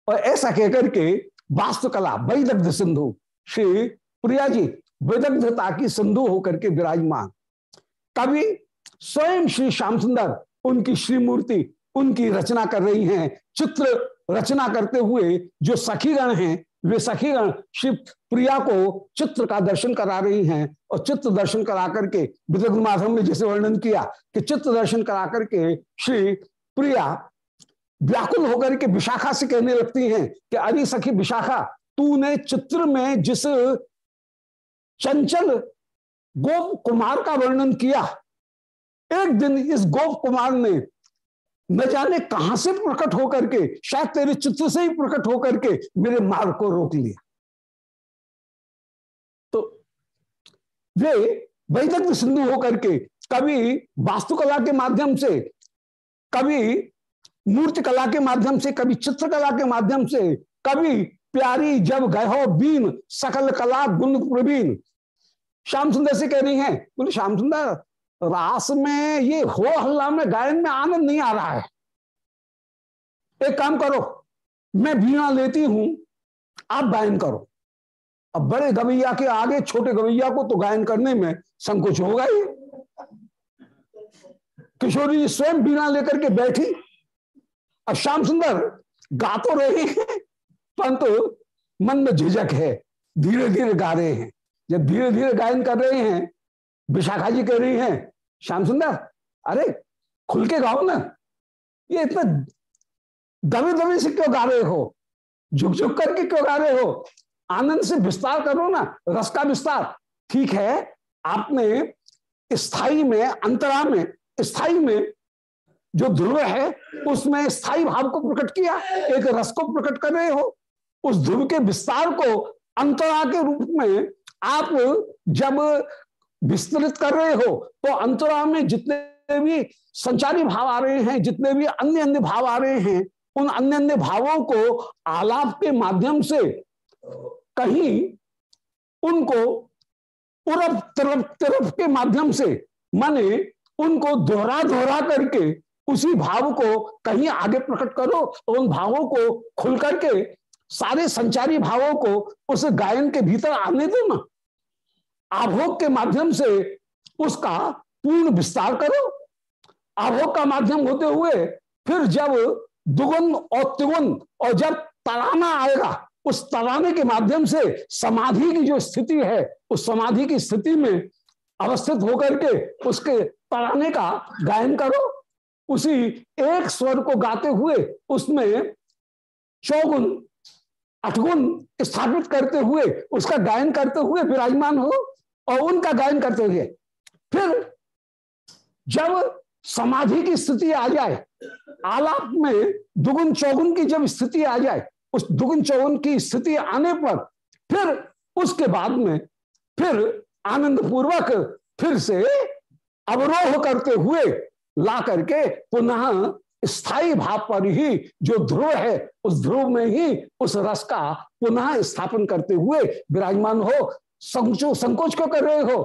Speaker 1: और ऐसा कहकर के वास्तुकला, वैदग्ध सिंधु, श्री प्रिया जी, विदग्धता की सिंधु होकर के विराजमान। कवि स्वयं श्री श्याम सुंदर, उनकी श्री मूर्ति उनकी रचना कर रही हैं। चित्र रचना करते हुए जो सखीगण हैं वे सखीगण श्री प्रिया को चित्र का दर्शन करा रही हैं और चित्र दर्शन करा करके विदग्ध माधव ने जैसे वर्णन किया कि चित्र दर्शन करा करके श्री प्रिया व्याकुल होकर के विशाखा से कहने लगती हैं कि अरे सखी विशाखा, तूने चित्र में जिस चंचल गोप कुमार का वर्णन किया, एक दिन इस गोप कुमार ने न जाने कहाँ से प्रकट होकर के, शायद तेरे चित्र से ही प्रकट होकर के मेरे मार्ग को रोक लिया। तो वे वैदग्ध सिंधु होकर के कभी वास्तुकला के माध्यम से कभी मूर्ति कला के माध्यम से कभी चित्रकला के माध्यम से कभी प्यारी जब गहो बीन, सकल कला गुण प्रवीण। श्याम सुंदर से कह रही हैं, बोले, श्याम सुंदर रास में ये हो हल्ला में गायन में आनंद नहीं आ रहा है। एक काम करो, मैं बीणा लेती हूँ, आप गायन करो। अब बड़े गवैया के आगे, छोटे गवैया को तो गायन करने में संकोच होगा ही। किशोरी जी स्वयं बीणा लेकर के बैठी। अब श्याम सुंदर, गा तो रहे हैं, परंतु मन में झिझक है धीरे धीरे गा रहे हैं। जब धीरे धीरे गायन कर रहे हैं, विशाखा जी कह रही हैं श्याम सुंदर, अरे, खुल के गाओ ना। ये इतना दबे दबे से क्यों गा रहे हो? झुक झुक करके क्यों गा रहे हो? आनंद से विस्तार करो ना, रस का विस्तार। ठीक है, आपने स्थायी में, अंतरा में, स्थायी में जो ध्रुव है, उसमें स्थायी भाव को प्रकट किया, एक रस को प्रकट कर रहे हो। उस ध्रुव के विस्तार को अंतरा के रूप में आप जब विस्तृत कर रहे हो तो अंतरा में जितने भी संचारी भाव आ रहे हैं, जितने भी अन्य अन्य भाव आ रहे हैं, उन अन्य अन्य भावों को आलाप के माध्यम से, कहीं उनको उरब तरफ़ तरफ़ के माध्यम से, माने उनको दोहरा दोहरा करके उसी भाव को कहीं आगे प्रकट करो, और उन भावों को खुल करके सारे संचारी भावों को उस गायन के भीतर आने दो ना। आभोग के माध्यम से उसका पूर्ण विस्तार करो। आभोग का माध्यम होते हुए फिर जब दुगुन और तिगुन और जब तराना आएगा, उस तराने के माध्यम से समाधि की जो स्थिति है, उस समाधि की स्थिति में अवस्थित होकर के उसके तराने का गायन करो। उसी एक स्वर को गाते हुए उसमें चौगुन अठगुन स्थापित करते हुए उसका गायन करते हुए विराजमान हो। और उनका गायन करते हुए फिर जब समाधि की स्थिति आ जाए, आलाप में दुगुन चौगुन की जब स्थिति आ जाए, उस दुगुन चौगुन की स्थिति आने पर फिर उसके बाद में फिर आनंद पूर्वक फिर से अवरोह करते हुए ला करके पुनः स्थायी भाव पर ही जो ध्रुव है, उस ध्रुव में ही उस रस का पुनः स्थापन करते हुए विराजमान हो संकोच संकोच क्यों कर रहे हो?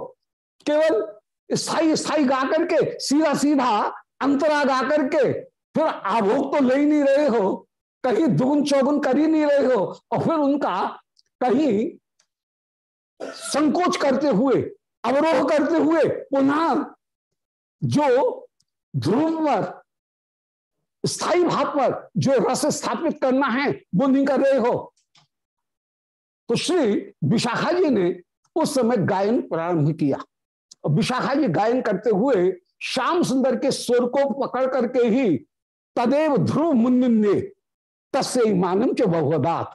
Speaker 1: केवल स्थायी स्थायी गा करके, सीधा सीधा अंतरा गा करके फिर आभोग तो ले ही नहीं रहे हो, कहीं दुगुन चौगुन कर ही नहीं रहे हो, और फिर उनका कहीं संकोच करते हुए, अवरोह करते हुए पुनः जो ध्रुव पर, स्थायी भाव पर जो रस स्थापित करना है, वो नहीं कर रहे हो। तो श्री विशाखा जी ने उस समय गायन प्रारंभ किया। विशाखा जी गायन करते हुए श्याम सुंदर के स्वर को पकड़ करके ही तदेव ध्रुव मुन्ने तस्य मानम च बहुदात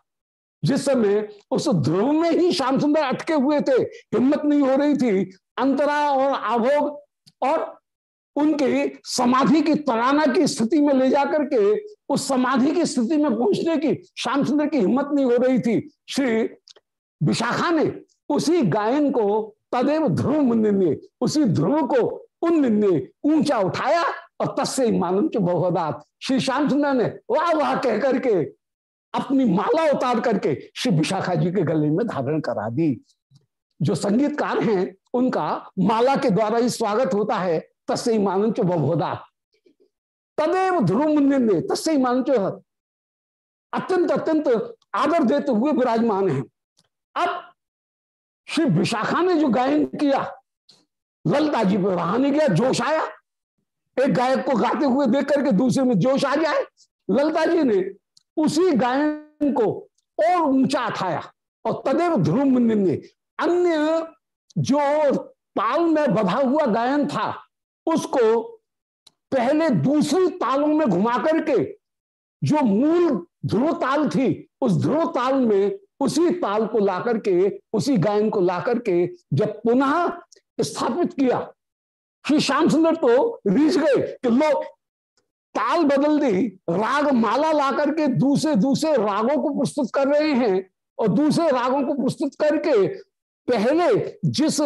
Speaker 1: जिस समय उस ध्रुव में ही श्याम सुंदर अटके हुए थे, हिम्मत नहीं हो रही थी, अंतरा और आभोग और उनकी समाधि की तराना की स्थिति में ले जाकर के उस समाधि की स्थिति में पहुँचने की श्याम सुंदर की हिम्मत नहीं हो रही थी, श्री विशाखा ने उसी गायन को तदेव ध्रुव मुन्ने, उसी ध्रुव को उन ने ऊँचा उठाया और तस्से मालूम के बहुदात श्री श्याम सुंदर ने वाह वाह कह करके अपनी माला उतार करके श्री विशाखा जी के गले में धारण करा दी। जो संगीतकार हैं, उनका माला के द्वारा ही स्वागत होता है, तस्से मानन चो बहुदा तदेव ध्रुव मुनि ने तस्से मान चो अत्यंत अत्यंत आदर देते हुए विराजमान है। अब श्री विशाखा ने जो गायन किया, ललता जी पर वहाँ नहीं गया, जोश आया। एक गायक को गाते हुए देख करके दूसरे में जोश आ जाए। ललता जी ने उसी गायन को और ऊँचा उठाया और तदेव ध्रुव मुनि ने अन्य जो ताल में बधा हुआ गायन था, उसको पहले दूसरी तालों में घुमा करके जो मूल ध्रुव ताल थी, उस ध्रुव ताल में उसी ताल को ला करके उसी गायन को ला करके जब पुनः स्थापित किया, श्री श्याम सुंदर तो रीझ गए कि लो, ताल बदल दी, राग माला ला करके दूसरे दूसरे रागों को प्रस्तुत कर रहे हैं और दूसरे रागों को प्रस्तुत करके पहले जिस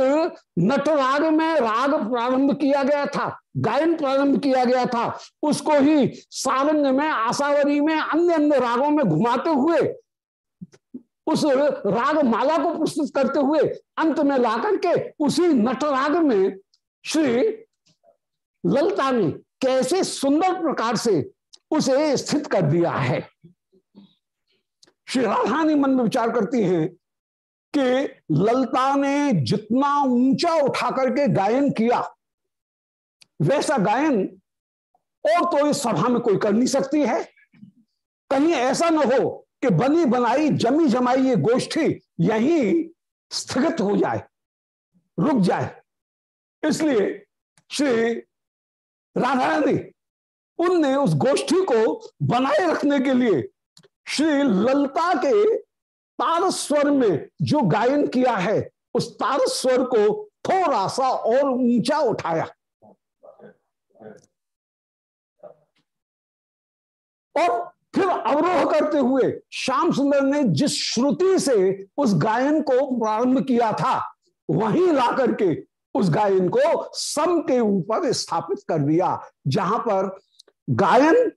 Speaker 1: नटराग में राग प्रारंभ किया गया था, गायन प्रारंभ किया गया था, उसको ही सारंग में आसावरी में अन्य अन्य रागों में घुमाते हुए उस राग माला को प्रस्तुत करते हुए अंत में ला करके उसी नटराग में श्री ललता ने कैसे सुंदर प्रकार से उसे स्थित कर दिया है। श्री राधानी मन में विचार करती हैं कि ललता ने जितना ऊँचा उठा करके गायन किया, वैसा गायन और तो इस सभा में कोई कर नहीं सकती है। कहीं ऐसा न हो कि बनी बनाई, जमी जमाई ये गोष्ठी यही स्थगित हो जाए, रुक जाए। इसलिए श्री राधा रानी उनने उस गोष्ठी को बनाए रखने के लिए श्री ललता के तार स्वर में जो गायन किया है, उस तार स्वर को थोड़ा सा और ऊँचा उठाया। और फिर अवरोह करते हुए श्याम सुंदर ने जिस श्रुति से उस गायन को प्रारंभ किया था, वहीं ला करके उस गायन को सम के ऊपर स्थापित कर दिया, जहाँ पर गायन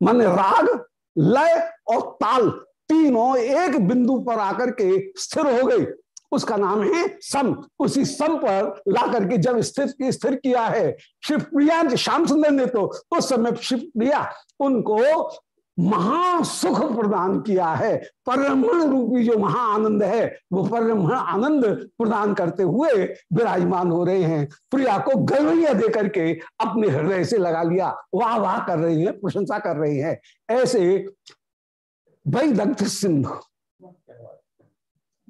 Speaker 1: मान राग, लय और ताल तीनों एक बिंदु पर आकर के स्थिर हो गई। उसका नाम है सम। उसी सम पर ला करके जब स्थिर स्थिर किया है, शिवप्रिया श्याम सुंदर ने तो उस समय शिवप्रिया उनको महासुख प्रदान किया है। परमण रूपी जो महा आनंद है, वो परमण आनंद प्रदान करते हुए विराजमान हो रहे हैं। प्रिया को गलवैया दे करके अपने हृदय से लगा लिया। वाह वाह कर रहे हैं, प्रशंसा कर रहे हैं। ऐसे वैदग्ध सिंधु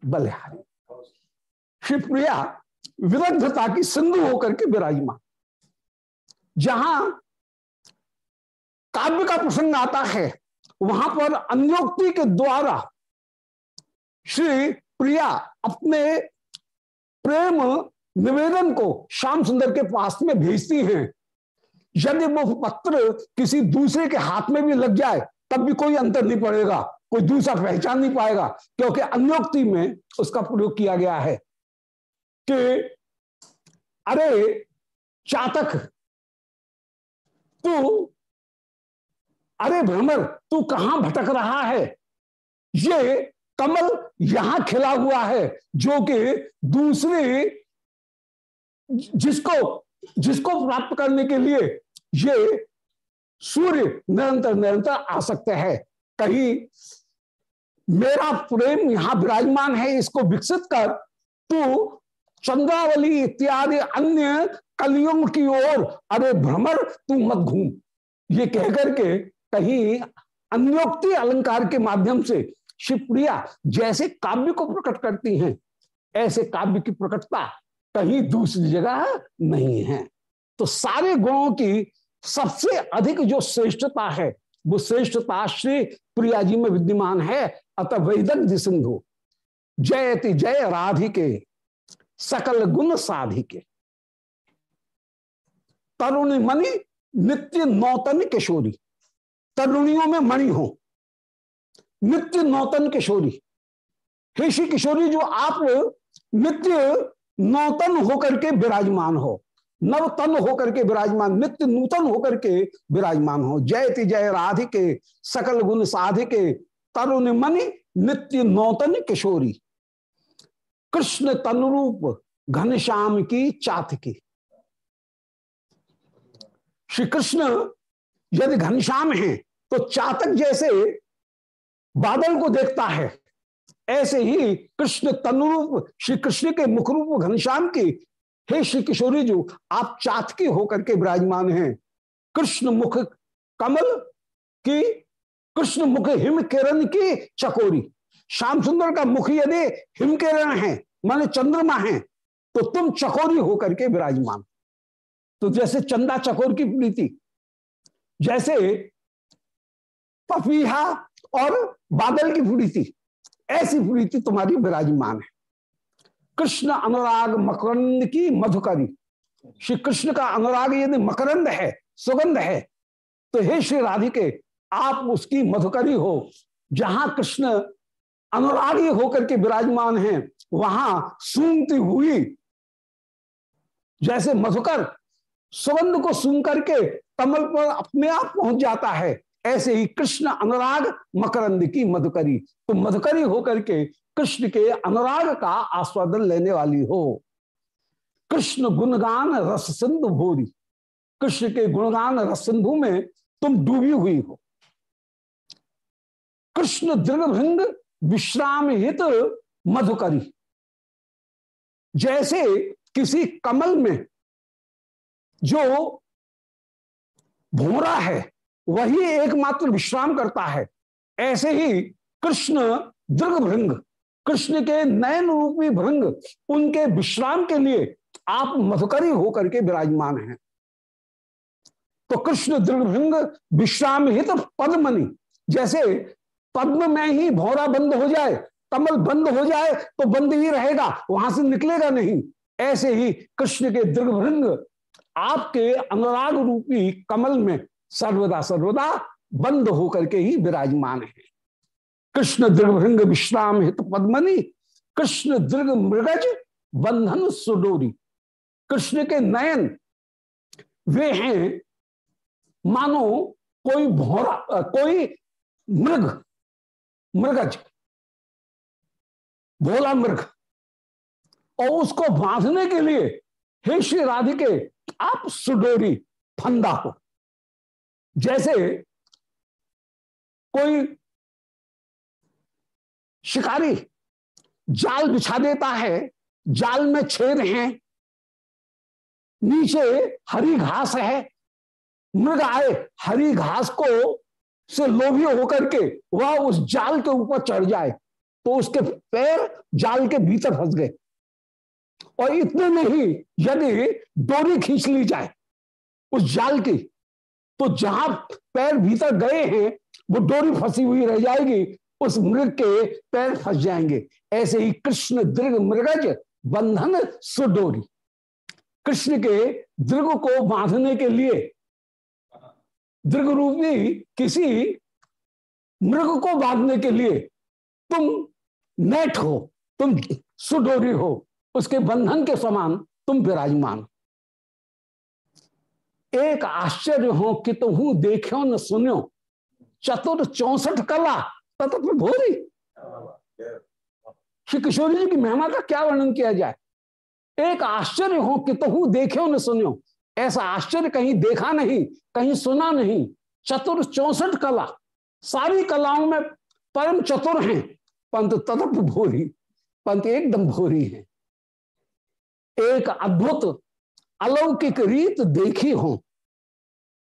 Speaker 1: बलिहारी। शिवप्रिया विदग्धता की सिंधु होकर के विराजमान। जहाँ काव्य का प्रसंग आता है। वहाँ पर अन्योक्ति के द्वारा श्री प्रिया अपने प्रेम निवेदन को श्याम सुंदर के पास में भेजती हैं। यदि वो पत्र किसी दूसरे के हाथ में भी लग जाए, तब भी कोई अंतर नहीं पड़ेगा, कोई दूसरा पहचान नहीं पाएगा, क्योंकि अन्योक्ति में उसका प्रयोग किया गया है कि, अरे, चातक, तू अरे भ्रमर तू कहाँ भटक रहा है? ये कमल यहाँ खिला हुआ है, जो कि दूसरे जिसको जिसको प्राप्त करने के लिए ये सूर्य निरंतर निरंतर आ सकते हैं। कहीं मेरा प्रेम यहाँ विराजमान है, इसको विकसित कर तू चंद्रावली इत्यादि अन्य कलियों की ओर। अरे भ्रमर, तू मत घूम। ये कहकर के कहीं अन्योक्ति अलंकार के माध्यम से शिवप्रिया जैसे काव्य को प्रकट करती हैं, ऐसे काव्य की प्रकटता कहीं दूसरी जगह नहीं है। तो सारे गुणों की सबसे अधिक जो श्रेष्ठता है, वो श्रेष्ठता श्री प्रिया जी में विद्यमान है, अतः वैदग्ध सिंधु, जयति जय राधिके, सकल गुण साधिके। तरुणी मणि नित्य नौतन किशोरी तरुणियों में मणि हो। नित्य नौतन किशोरी। हे श्री किशोरी जो आप नित्य नौतन होकर के विराजमान हो। नवतन होकर के विराजमान, नित्य नूतन होकर के विराजमान हो। जयति जय राधिके, सकल गुण साधिके, तरुण मणि, नित्य नौतन किशोरी। कृष्ण तनुरूप घनश्याम की चात की। श्री कृष्ण यदि घनश्याम है तो चातक जैसे बादल को देखता है। ऐसे ही कृष्ण तनुरूप श्री कृष्ण के मुखरूप घनश्याम की, हे श्री किशोरी जी, आप चातकी होकर के विराजमान हैं। कृष्ण मुख कमल की, कृष्ण मुख हिम किरण की चकोरी। श्याम सुंदर का मुख यदि हिम किरण है, माने चंद्रमा है तो तुम चकोरी होकर के विराजमान। तो जैसे चंदा चकोर की प्रीति जैसे पपीहा और बादल की प्रीति ऐसी प्रीति तुम्हारी विराजमान है। कृष्ण अनुराग मकरंद की मधुकरी। श्री कृष्ण का अनुराग यदि मकरंद है, सुगंध है तो हे श्री राधिके, आप उसकी मधुकरी हो। जहाँ कृष्ण अनुरागी होकर के विराजमान हैं, वहाँ सूंघती हुई जैसे मधुकर सुगंध को सूंघ करके कमल पर अपने आप पहुँच जाता है। ऐसे ही कृष्ण अनुराग मकरंद की मधुकरी। तो मधुकरी होकर के कृष्ण के अनुराग का आस्वादन लेने वाली हो। कृष्ण गुणगान रस सिंधु भोरी। कृष्ण के गुणगान रस सिंधु में तुम डूबी हुई हो। कृष्ण दृढ़ विश्राम हित मधुकरी। जैसे किसी कमल में जो भोरा है, वही एकमात्र विश्राम करता है। ऐसे ही कृष्ण दृढ़ भृंग कृष्ण के नयन रूपी भृंग, उनके विश्राम के लिए आप मधुकरी होकर के विराजमान हैं। तो कृष्ण दृढ़ विश्राम हित पद्मनि, जैसे पद्म में ही भौरा बंद हो जाए, कमल बंद हो जाए तो बंद ही रहेगा, वहाँ से निकलेगा नहीं। ऐसे ही कृष्ण के दृढ़ आपके अनुराग रूपी कमल में सर्वदा सर्वदा बंद होकर के ही विराजमान है। कृष्ण दृढ़ विश्राम हित पद्मनि, कृष्ण दृढ़ मृगज बंधन सुडोरी। कृष्ण के नयन, वे हैं, मानो कोई भौरा, कोई मृग, मृगज, भोला मृग। और उसको बांधने के लिए हे श्री राधिके आप सुडोरी फंदा हो। जैसे कोई शिकारी जाल बिछा देता है, जाल में छेद हैं, नीचे हरी घास है, मृग आए, हरी घास को से लोभी होकर के वह उस जाल के ऊपर चढ़ जाए तो उसके पैर जाल के भीतर फंस गए। और इतने में ही यदि डोरी खींच ली जाए उस जाल की तो जहाँ पैर भीतर गए हैं, वो डोरी फंसी हुई रह जाएगी, उस मृग के पैर फंस जाएँगे। ऐसे ही कृष्ण दीर्घ मृगज बंधन सुडोरी। कृष्ण के दीर्घ को बांधने के लिए दीर्घ रूपी किसी मृग को बांधने के लिए तुम नेट हो, तुम सुडोरी हो। उसके बंधन के समान तुम विराजमान। एक आश्चर्य हो कि तो हूँ देखो न सुनो चतुर चौसठ कला, तत्व भोरी। श्री किशोरी जी की महिमा का क्या वर्णन किया जाए? एक आश्चर्य हो कि तो हूँ देखो न सुनो ऐसा आश्चर्य कहीं देखा नहीं, कहीं सुना नहीं। चतुर चौसठ कला, सारी कलाओं में परम चतुर हैं। पंत तदप भोरी, पंत एकदम भोरी है। एक अद्भुत अलौकिक रीत देखी हो।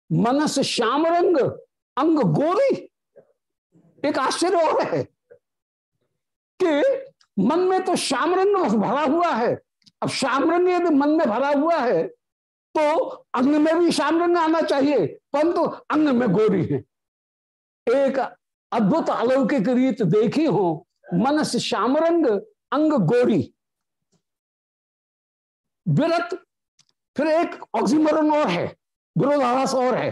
Speaker 1: मनस श्याम रंग अंग गोरी। एक आश्चर्य और है कि मन में तो श्याम रंग भरा हुआ है। अब श्याम रंग यदि मन में भरा हुआ है तो अंग में भी श्याम रंग आना चाहिए, परंतु अंग में गोरी है। एक अद्भुत अलौकिक रीत देखी हो। मनस श्याम रंग अंग गोरी। विरत फिर एक ऑक्सीमरन और है विरोधाभास और है,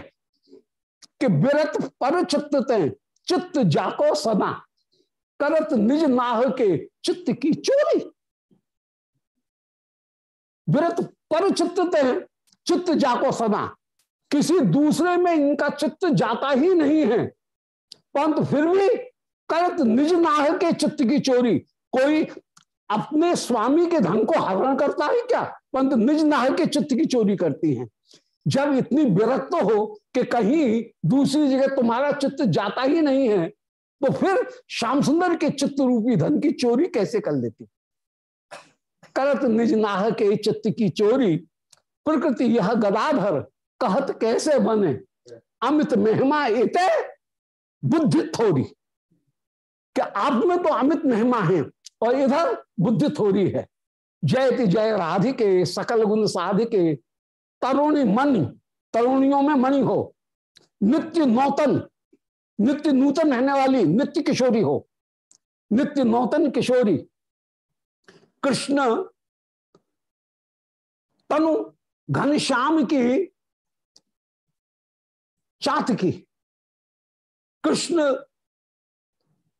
Speaker 1: कि विरत पर चित्त चित्त जाको सदा, करत निज नाह के चित्त की चोरी। विरत पर चित्त चित्त जाको सदा, किसी दूसरे में इनका चित्त जाता ही नहीं है। परंतु फिर भी करत निज नाह के चित्त की चोरी, कोई अपने स्वामी के धन को हरण करता है क्या? परंतु निज नाह के चित्त की चोरी करती हैं। जब इतनी विरक्त हो कि कहीं दूसरी जगह तुम्हारा चित्त जाता ही नहीं है तो फिर श्याम सुंदर के चित्त रूपी धन की चोरी कैसे कर लेती? करत निज नाह के चित्त की चोरी, प्रकृति यह गदाधर कहत कैसे बने? अमित मेहमा इते बुद्धि थोड़ी। क्या आप में तो अमित मेहमा है और इधर बुद्धि थोड़ी है। जयति जय राधिके, सकल गुण साधिके। तरुणी मन तरुणियों में मणि हो। नित्य नौतन, नित्य नूतन रहने वाली नित्य किशोरी हो। नित्य नौतन किशोरी। कृष्ण तनु घनश्याम की, चात की। कृष्ण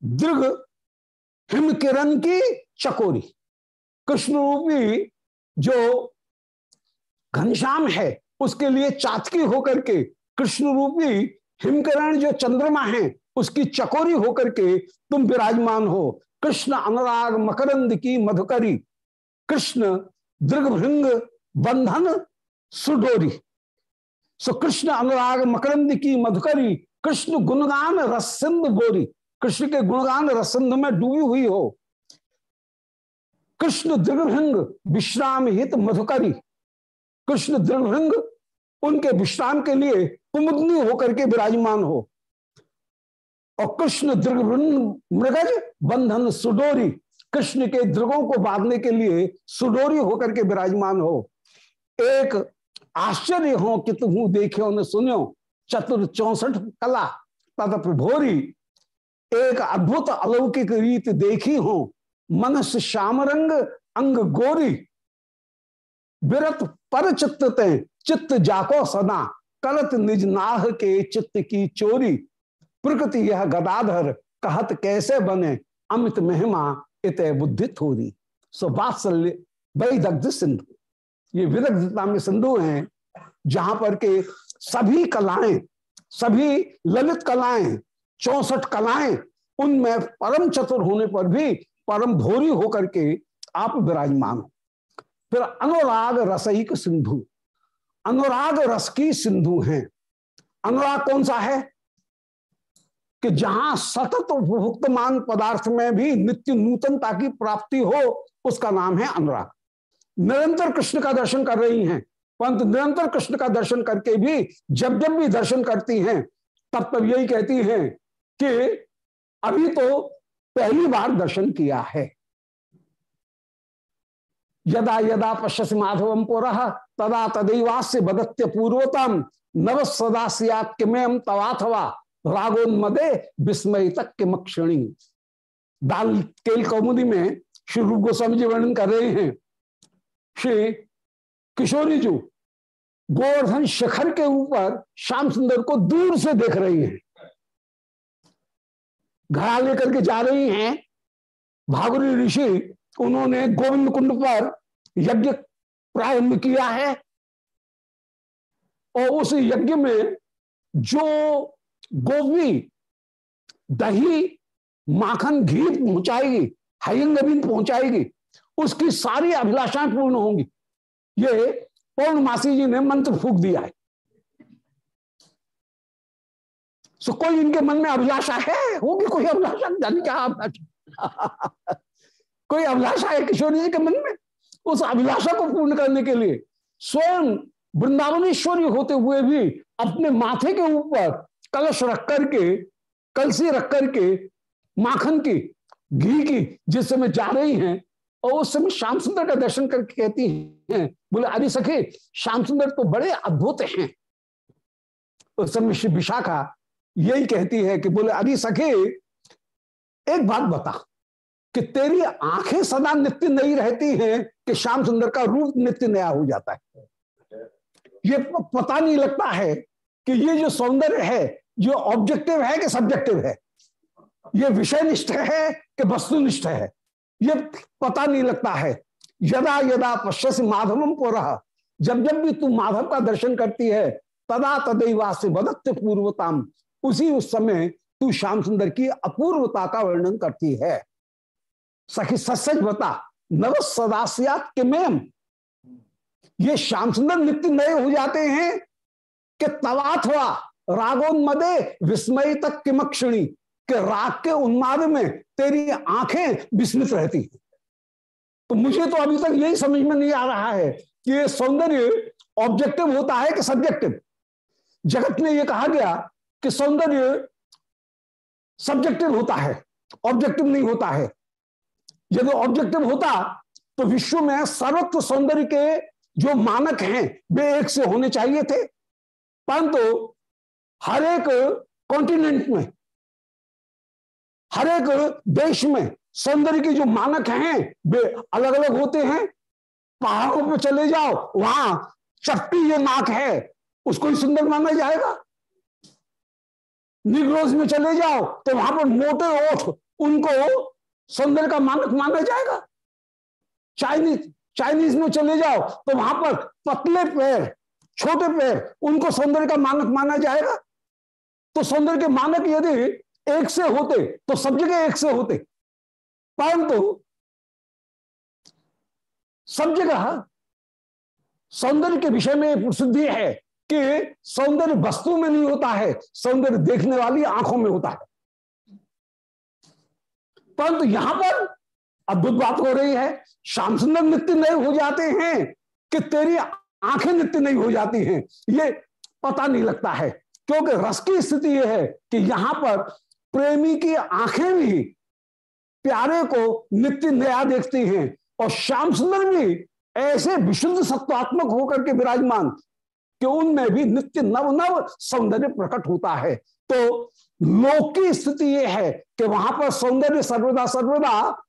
Speaker 1: दीर्घ हिम किरण की चकोरी। कृष्ण रूपी जो घनश्याम है, उसके लिए चातकी होकर के, कृष्ण रूपी हिमकरण जो चंद्रमा है, उसकी चकोरी होकर के तुम विराजमान हो। कृष्ण अनुराग मकरंद की मधुकरी, कृष्ण दृगभृंग बंधन सुडोरी। सो कृष्ण अनुराग मकरंद की मधुकरी, कृष्ण गुणगान रसिंद बोरी। कृष्ण के गुणगान रसिंद में डूबी हुई हो। कृष्ण दृगभृंग विश्राम हित मधुकरी। कृष्ण दृगभृंग उनके विश्राम के लिए कुमुदनी होकर के विराजमान हो। और कृष्ण दृगभृंग मृगज बंधन सुडोरी, कृष्ण के दृगों को बांधने के लिए सुडोरी होकर के विराजमान हो। एक आश्चर्य हो कि तुम देखो न सुनो चतुर चौसठ कला तद प्रभोरी एक अद्भुत अलौकिक रीत देखी हो मनस श्याम रंग अंग गोरी। विरत पर चित्त चित्त जाको सदा। करत निज नाह के चित्त की चोरी। प्रकृति यह गदाधर, कहत कैसे बने? अमित महिमा, इत बुद्धि थोरी। सो बात्सल्य वैदग्ध सिंधु। ये विदग्धता में सिंधु हैं, जहाँ पर के सभी कलाएँ, सभी ललित कलाएँ, चौसठ कलाएँ, उनमें परम चतुर होने पर भी परम भोरी होकर के आप विराजमान हो। फिर अनुराग रसईक सिंधु, अनुराग रस की सिंधु हैं। अनुराग कौन सा है? कि जहाँ सतत उपभुक्तमान पदार्थ में भी नित्य नूतनता की प्राप्ति हो, उसका नाम है अनुराग। निरंतर कृष्ण का दर्शन कर रही हैं, परंतु निरंतर कृष्ण का दर्शन करके भी जब जब भी दर्शन करती हैं, तब तब यही कहती हैं कि अभी तो पहली बार दर्शन किया है। यदा यदा पश्यस माधवम पुरः, तदा तदैवास्य बदत्य पूर्वतम नव सदा सियात्म तवाथवा रागोन्मदे विस्मय तक के मक्षणी दाल केल कौमुदी में श्री रूप गोस्वामी जी वर्णन कर रहे हैं। श्री किशोरी जी, गोवर्धन शिखर के ऊपर श्याम सुंदर को दूर से देख रही हैं। घड़ा लेकर के जा रही हैं। भागुरी ऋषि, उन्होंने गोविंद कुंड पर यज्ञ प्रारंभ किया है और उस यज्ञ में जो गोपी दही, माखन, घी पहुंचाएगी हयंग पहुंचाएगी, उसकी सारी अभिलाषाएँ पूर्ण होंगी। ये पौर्णमासी जी ने मंत्र फूक दिया है। सो कोई इनके मन में अभिलाषा है? होगी कोई अभिलाषा? जानी क्या अभिलाषा कोई अभिलाषा है किशोरी जी के मन में? उस अभिलाषा को पूर्ण करने के लिए स्वयं वृंदावनेश्वरी होते हुए भी अपने माथे के ऊपर कलश रख करके, कलसी रख करके, माखन की, घी की, जिस समय जा रही हैं, और उस समय श्याम सुंदर का दर्शन करके कहती हैं, बोले, अरे सखे, श्याम सुंदर तो बड़े अद्भुत हैं। उस समय श्री विशाखा यही कहती है कि बोले, अरे सखे, एक बात बता कि तेरी आँखें सदा नित्य नहीं रहती हैं कि श्याम सुंदर का रूप नित्य नया हो जाता है। ये पता नहीं लगता है कि ये जो सौंदर्य है जो ऑब्जेक्टिव है कि सब्जेक्टिव है? ये विषय निष्ठ है कि वस्तुनिष्ठ है? ये पता नहीं लगता है। यदा यदा पश्य माधवम रहा जब जब भी तू माधव का दर्शन करती है, तदा तदैवास बदत्य पूर्वताम। उसी उस समय तू श्याम सुंदर की अपूर्वता का वर्णन करती है। सखी सच बता, नव सदासियात मेम। ये श्याम सुंदर नित्य नए हो जाते हैं कि तवाथ हुआ, रागोन्मदे विस्मय तक किमक्षणी के राग के उन्माद में तेरी आँखें विस्मित रहती तो मुझे तो अभी तक यही समझ में नहीं आ रहा है कि सौंदर्य ऑब्जेक्टिव होता है कि सब्जेक्टिव जगत में यह कहा गया कि सौंदर्य सब्जेक्टिव होता है ऑब्जेक्टिव नहीं होता है। यदि ऑब्जेक्टिव होता तो विश्व में सर्वत्र सौंदर्य के जो मानक हैं, वे एक से होने चाहिए थे। परंतु हर एक कॉन्टिनेंट में, हर एक देश में सौंदर्य के जो मानक हैं, वे अलग अलग होते हैं। पहाड़ों पर चले जाओ, वहाँ चट्टी ये नाक है, उसको ही सुंदर माना जाएगा। निग्रोज में चले जाओ तो वहाँ पर मोटे ओठ, उनको सौंदर्य का मानक माना जाएगा। चाइनीज़ चाइनीज़ में चले जाओ तो वहाँ पर पतले पैर, छोटे पैर, उनको सौंदर्य का मानक माना जाएगा। तो सौंदर्य के मानक यदि एक से होते तो सब जगह एक से होते। परंतु सब जगह सौंदर्य के विषय में प्रसिद्धि है कि सौंदर्य वस्तु में नहीं होता है, सौंदर्य देखने वाली आँखों में होता है। परंतु यहाँ पर अद्भुत बात हो रही है, श्याम सुंदर नित्य नए हो जाते हैं कि तेरी आँखें नित्य नहीं हो जाती हैं, ये पता नहीं लगता है। क्योंकि रस की स्थिति यह है कि यहाँ पर प्रेमी की आँखें भी प्यारे को नित्य नया देखती हैं, और श्याम सुंदर भी ऐसे विशुद्ध सत्वात्मक होकर के विराजमान कि उनमें भी नित्य नव नव सौंदर्य प्रकट होता है। तो लोक की स्थिति यह है कि वहाँ पर सौंदर्य सर्वदा सर्वदा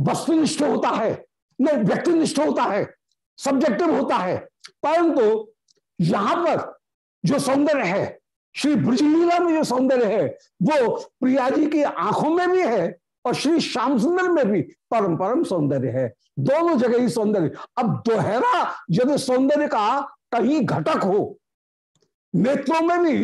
Speaker 1: वस्तुनिष्ठ होता है, नहीं, व्यक्तिनिष्ठ होता है सब्जेक्टिव होता है। परंतु यहाँ पर जो सौंदर्य है, श्री ब्रजलीला में जो सौंदर्य है, वो प्रिया जी की आँखों में भी है और श्री श्याम सुंदर में भी परम परम सौंदर्य है। दोनों जगह ही सौंदर्य। अब दोहरा यदि सौंदर्य का कहीं घटक हो। नेत्रों में भी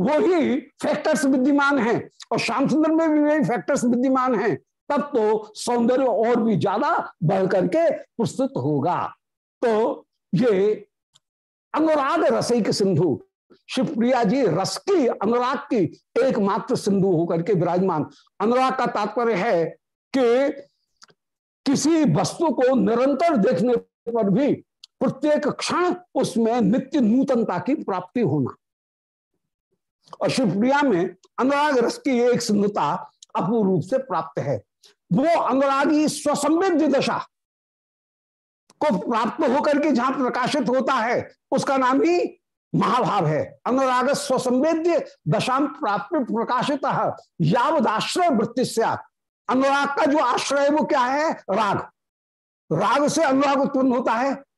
Speaker 1: वही फैक्टर्स विद्यमान हैं और श्याम सुंदर में भी वही फैक्टर्स विद्यमान हैं, तब तो सौंदर्य और भी ज़्यादा बढ़ करके प्रस्तुत होगा। तो ये अनुराग रसिक सिंधु, शिवप्रिया जी रस की, अनुराग की एकमात्र सिंधु होकर के विराजमान। अनुराग का तात्पर्य है कि किसी वस्तु को निरंतर देखने पर भी प्रत्येक क्षण उसमें नित्य नूतनता की प्राप्ति होना। और शिवप्रिया में अनुराग रस की एक सिंधुता अपूर्ण रूप से प्राप्त है। वो अनुरागी स्वसंवेद्य दशा को प्राप्त होकर के जहाँ प्रकाशित होता है, उसका नाम ही महाभाव है। अनुराग स्वसंवेद्य दशाम प्राप्त प्रकाशित यावदाश्रय वृत्ति से अनुराग का जो आश्रय है वो क्या है? राग। राग से अनुराग उत्पन्न होता है।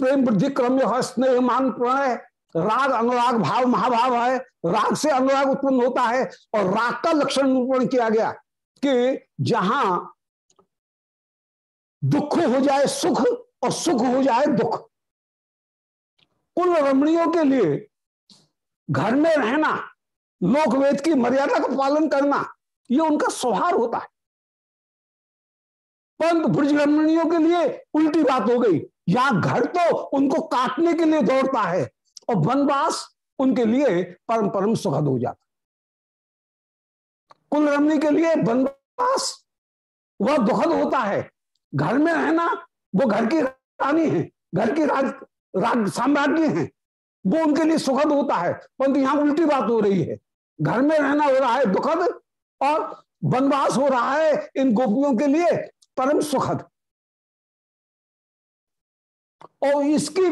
Speaker 1: प्रेम वृद्धि क्रम्य स्नेह मान प्रणय राग अनुराग भाव महाभाव है, राग से अनुराग उत्पन्न होता है और राग का लक्षण निरूपण किया गया कि जहाँ दुख हो जाए सुख और सुख हो जाए दुख। कुल रमणियों के लिए घर में रहना, लोकवेद की मर्यादा का पालन करना, ये उनका स्वभाव होता है। परंतु ब्रज रमणियों के लिए उल्टी बात हो गई। यहाँ घर तो उनको काटने के लिए दौड़ता है और वनवास उनके लिए परम परम सुखद हो जाता कुल रमनी के लिए वनवास, वह दुखद होता है। घर में रहना वो घर की रानी है, घर की राज राज साम्राज्य है, वो उनके लिए सुखद होता है। परंतु यहाँ उल्टी बात हो रही है। घर में रहना हो रहा है दुखद और वनवास हो रहा है इन गोपियों के लिए परम सुखद। और इसकी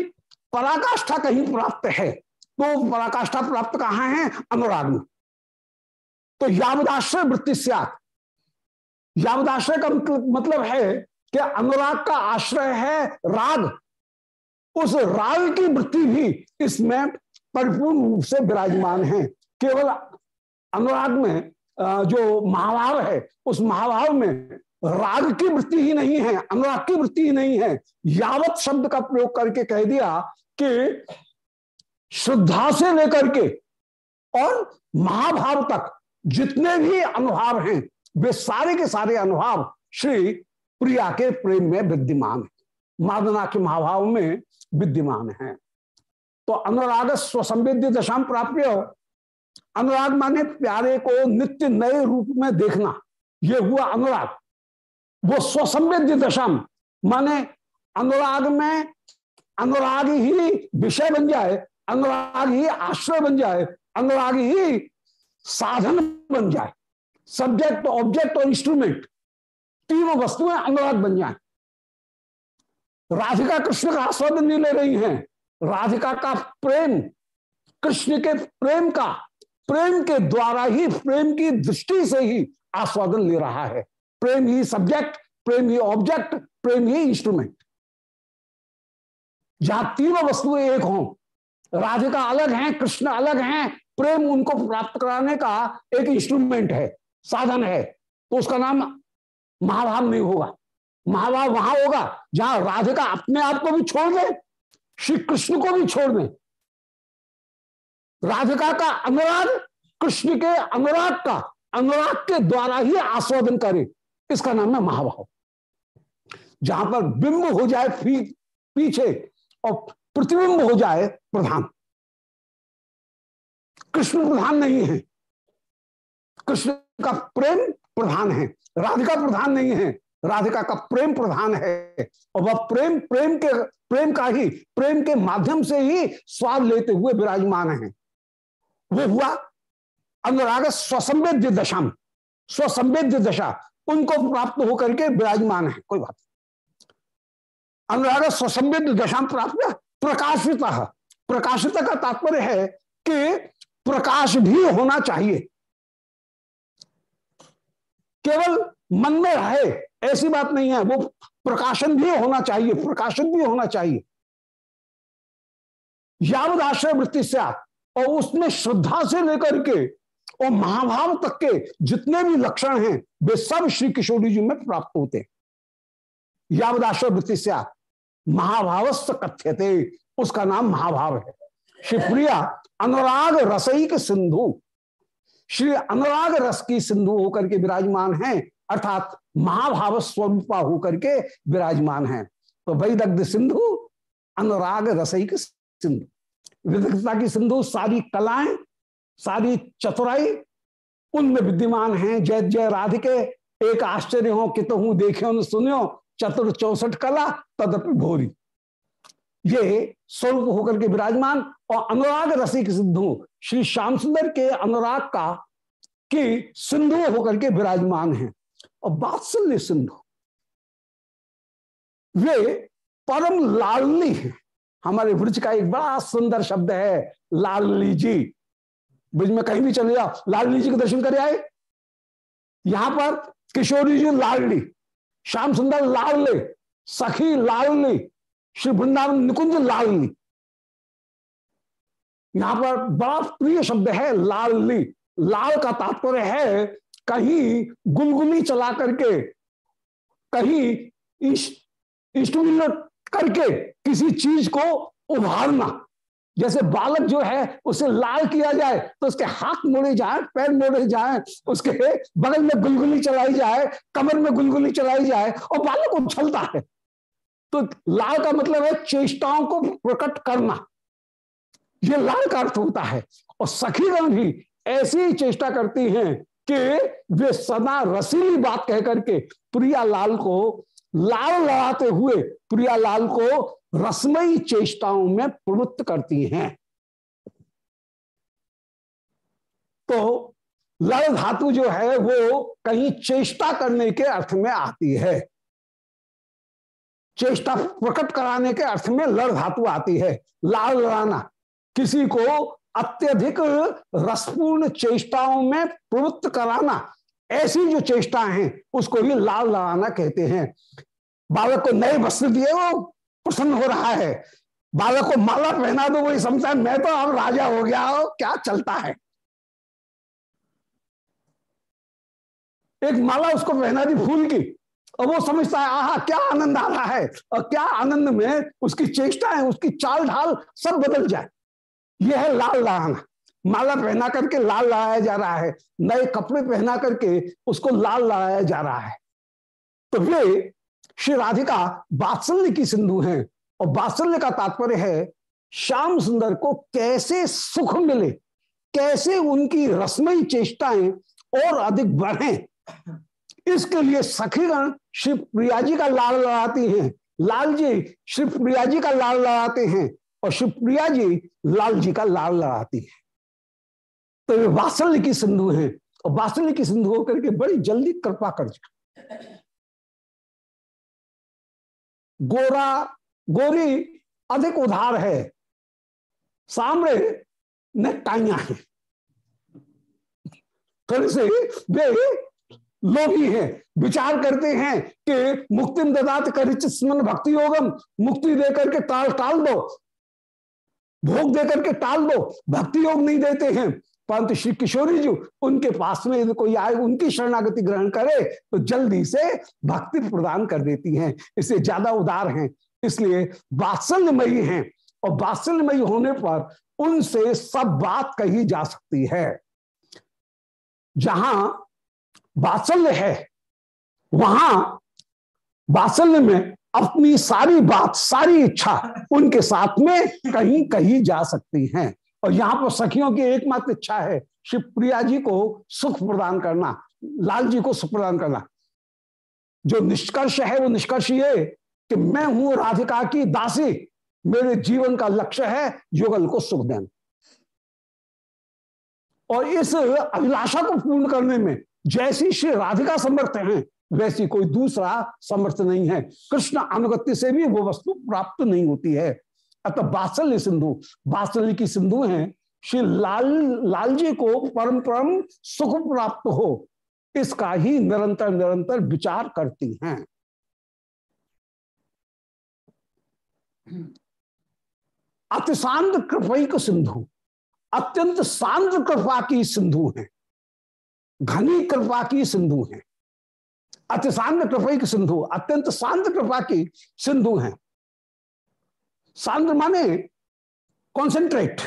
Speaker 1: पराकाष्ठा कहीं प्राप्त है? तो पराकाष्ठा प्राप्त कहाँ है? अनुराग में। तो यावदाश्रय वृत्ति यावदाश्रय का मतलब है कि अनुराग का आश्रय है राग। उस राग की वृत्ति भी इसमें परिपूर्ण रूप से विराजमान है। केवल अनुराग में जो महाभाव है, उस महाभाव में राग की वृत्ति ही नहीं है, अनुराग की वृत्ति ही नहीं है। यावत शब्द का प्रयोग करके कह दिया कि श्रद्धा से लेकर के और महाभाव तक जितने भी अनुभाव हैं, वे सारे के सारे अनुभाव श्री प्रिया के प्रेम में विद्यमान है। मादना के महाभाव में विद्यमान है। तो अनुराग स्वसंवेद्य दशाम प्राप्य अनुराग माने प्यारे को नित्य नए रूप में देखना। यह हुआ अनुराग। वो स्वसंवेद्य दशाम, माने अनुराग में, अनुराग ही विषय बन जाए, अनुराग ही आश्रय बन जाए, अनुराग ही साधन बन जाए सब्जेक्ट ऑब्जेक्ट और इंस्ट्रूमेंट तीनों वस्तुएँ अनुराग बन जाए। राधिका कृष्ण का आस्वादन नहीं ले रही हैं। राधिका का प्रेम, कृष्ण के प्रेम का, प्रेम के द्वारा ही, प्रेम की दृष्टि से ही आस्वादन ले रहा है। प्रेम ही सब्जेक्ट, प्रेम ही ऑब्जेक्ट, प्रेम ही इंस्ट्रूमेंट। जहाँ तीनों वस्तुएँ एक हों राधिका अलग हैं, कृष्ण अलग हैं, प्रेम उनको प्राप्त कराने का एक इंस्ट्रूमेंट है, साधन है तो उसका नाम महाभाव नहीं होगा। महाभाव वहाँ होगा, जहाँ राधिका अपने आप को भी छोड़ दे, श्री कृष्ण को भी छोड़ दे। राधिका का अनुराग, कृष्ण के अनुराग का, अनुराग के द्वारा ही आस्वादन करे। इसका नाम है महाभाव जहाँ पर बिंब हो जाए पीछे और प्रतिबिंब हो जाए प्रधान। कृष्ण प्रधान नहीं है। कृष्ण का प्रेम प्रधान है। राधिका प्रधान नहीं है। राधिका का प्रेम प्रधान है। और वह प्रेम प्रेम के, प्रेम का ही, प्रेम के माध्यम से ही स्वाद लेते हुए विराजमान है। वो हुआ अनुराग स्वसंवेद्य दशा स्वसंवेद्य दशा। उनको प्राप्त होकर के विराजमान है। कोई बात अनुराग स्वसंवेद्य दशा प्राप्त, प्रकाशित प्रकाशित का तात्पर्य है कि प्रकाश भी होना चाहिए। केवल मन में रहे, ऐसी बात नहीं है। वो प्रकाशन भी होना चाहिए प्रकाशन भी होना चाहिए। यावद आश्रय वृत्ति से और उसमें श्रद्धा से लेकर के और महाभाव तक के जितने भी लक्षण हैं वे सब श्री किशोरी जी में प्राप्त होते हैं। यावदाश्रय वृत्ति से महाभावस्त कथ्यते उसका नाम महाभाव है। श्री प्रिया अनुराग रसईक सिंधु। श्री अनुराग रस की सिंधु होकर के विराजमान है अर्थात महाभाव स्वरूपा होकर के विराजमान है। तो वैदग्ध सिंधु अनुराग रसईक सिंधु। विदग्धता की सिंधु सारी कलाएँ सारी चतुराई उनमें विद्यमान है। जय जय राधिके, एक आश्चर्य हो कि तो हूँ, देखे सुनियो, चतुर चौसठ कला, तदपि भोरी। ये स्वरूप होकर के विराजमान और अनुराग रसिक सिंधु श्री श्याम सुंदर के अनुराग का कि सिंधु होकर के विराजमान है। और बात्सल्य सिंधु, वे परम लालनी है। हमारे वृक्ष का एक बड़ा सुंदर शब्द है, लालनी जी। ब्रज में कहीं भी चले जाओ लालनी जी के दर्शन करे आए। यहाँ पर किशोरी जी लालनी श्याम सुंदर लालनी सखी लालनी, श्री वृंदावन निकुंज लालनी। यहाँ पर बड़ा प्रिय शब्द है लालनी लाल का तात्पर्य है कहीं गुलगुली चला करके, कहीं इंस्ट्रूमेंट करके किसी चीज़ को उभारना। जैसे बालक जो है, उसे लाल किया जाए तो उसके हाथ मोड़े जाए, पैर मोड़े जाए, उसके बगल में गुलगुली चलाई जाए, कमर में गुलगुली चलाई जाए, और बालक उछलता है। तो लाल का मतलब है चेष्टाओं को प्रकट करना। ये लाल का अर्थ होता है। और सखीगण भी ऐसी चेष्टा करती हैं कि वे सदा रसीली बात कह करके प्रिया लाल को लाल लड़ाते हुए, प्रिया लाल को रसमयी चेष्टाओं में प्रवृत्त करती हैं। तो लड़ धातु जो है, वो कहीं चेष्टा करने के अर्थ में आती है। चेष्टा प्रकट कराने के अर्थ में लड़ धातु आती है। लाल लड़ाना किसी को अत्यधिक रसपूर्ण चेष्टाओं में प्रवृत्त कराना, ऐसी जो चेष्टा है, उसको ही लाल लड़ाना कहते हैं। बालक को नए वस्त्र दिए वो प्रसन्न हो रहा है। बालक को माला पहना दो, वही समझता मैं तो अब राजा हो गया हो, क्या चलता है? एक माला उसको पहना दी फूल की, और वो समझता है, आहा, क्या आनंद आ रहा है, और क्या आनंद में उसकी चेष्टा है उसकी चाल ढाल सब बदल जाए। यह है लाल लड़ाना माला पहना करके लाल लड़ाया जा रहा है, नए कपड़े पहना करके उसको लाल लड़ाया जा रहा है। तो वे श्री राधिका बात्सल्य की सिंधु हैं और बात्सल्य का तात्पर्य है, श्याम सुंदर को कैसे सुख मिले, कैसे उनकी रसमयी चेष्टाएँ और अधिक बढ़े। इसके लिए सखीगण श्री प्रिया जी का लाल लड़ाती हैं। लाल जी, श्री प्रिया जी का लाल लड़ाते हैं और श्री प्रिया जी लाल जी का लाल लड़ाती है। तो वे वात्सल्य की सिंधु है और वात्सल्य की सिंधु होकर के बड़ी जल्दी कृपा कर गोरा, गोरी अधिक उधार है। सामने ने टाइया है। थोड़ी से वे लोभी हैं। विचार करते हैं कि मुक्ति ददात स्मन भक्ति योगम, मुक्ति देकर के टाल टाल दो। भोग देकर के टाल दो। भक्ति योग नहीं देते हैं। परंतु श्री किशोरी जी, उनके पास में यदि कोई आए, उनकी शरणागति ग्रहण करे तो जल्दी से भक्ति प्रदान कर देती हैं। इससे ज़्यादा उदार हैं। इसलिए वात्सल्यमयी हैं। और वात्सल्यमयी होने पर उनसे सब बात कही जा सकती है। जहाँ वात्सल्य है, वहाँ वात्सल्य में अपनी सारी बात, सारी इच्छा उनके साथ में कहीं कही जा सकती हैं। और यहाँ पर सखियों की एकमात्र इच्छा है शिवप्रिया जी को सुख प्रदान करना, लाल जी को सुख प्रदान करना। जो निष्कर्ष है, वो निष्कर्ष ये कि मैं हूँ राधिका की दासी, मेरे जीवन का लक्ष्य है युगल को सुख देना। और इस अभिलाषा को पूर्ण करने में जैसी श्री राधिका समर्थ हैं, वैसी कोई दूसरा समर्थ नहीं है। कृष्ण अनुगत्य से भी वो वस्तु प्राप्त नहीं होती है। अतः बात्सल्य सिंधु, बात्सल्य की सिंधु है। श्री लाल लाल जी को परम परम सुख प्राप्त हो, इसका ही निरंतर निरंतर विचार करती हैं। अति शांत कृपा सिंधु, अत्यंत शांत कृपा की सिंधु है। घनी कृपा की सिंधु है। अति शांत कृपा की सिंधु, अत्यंत शांत कृपा की सिंधु है। सांद्र माने कॉन्सेंट्रेट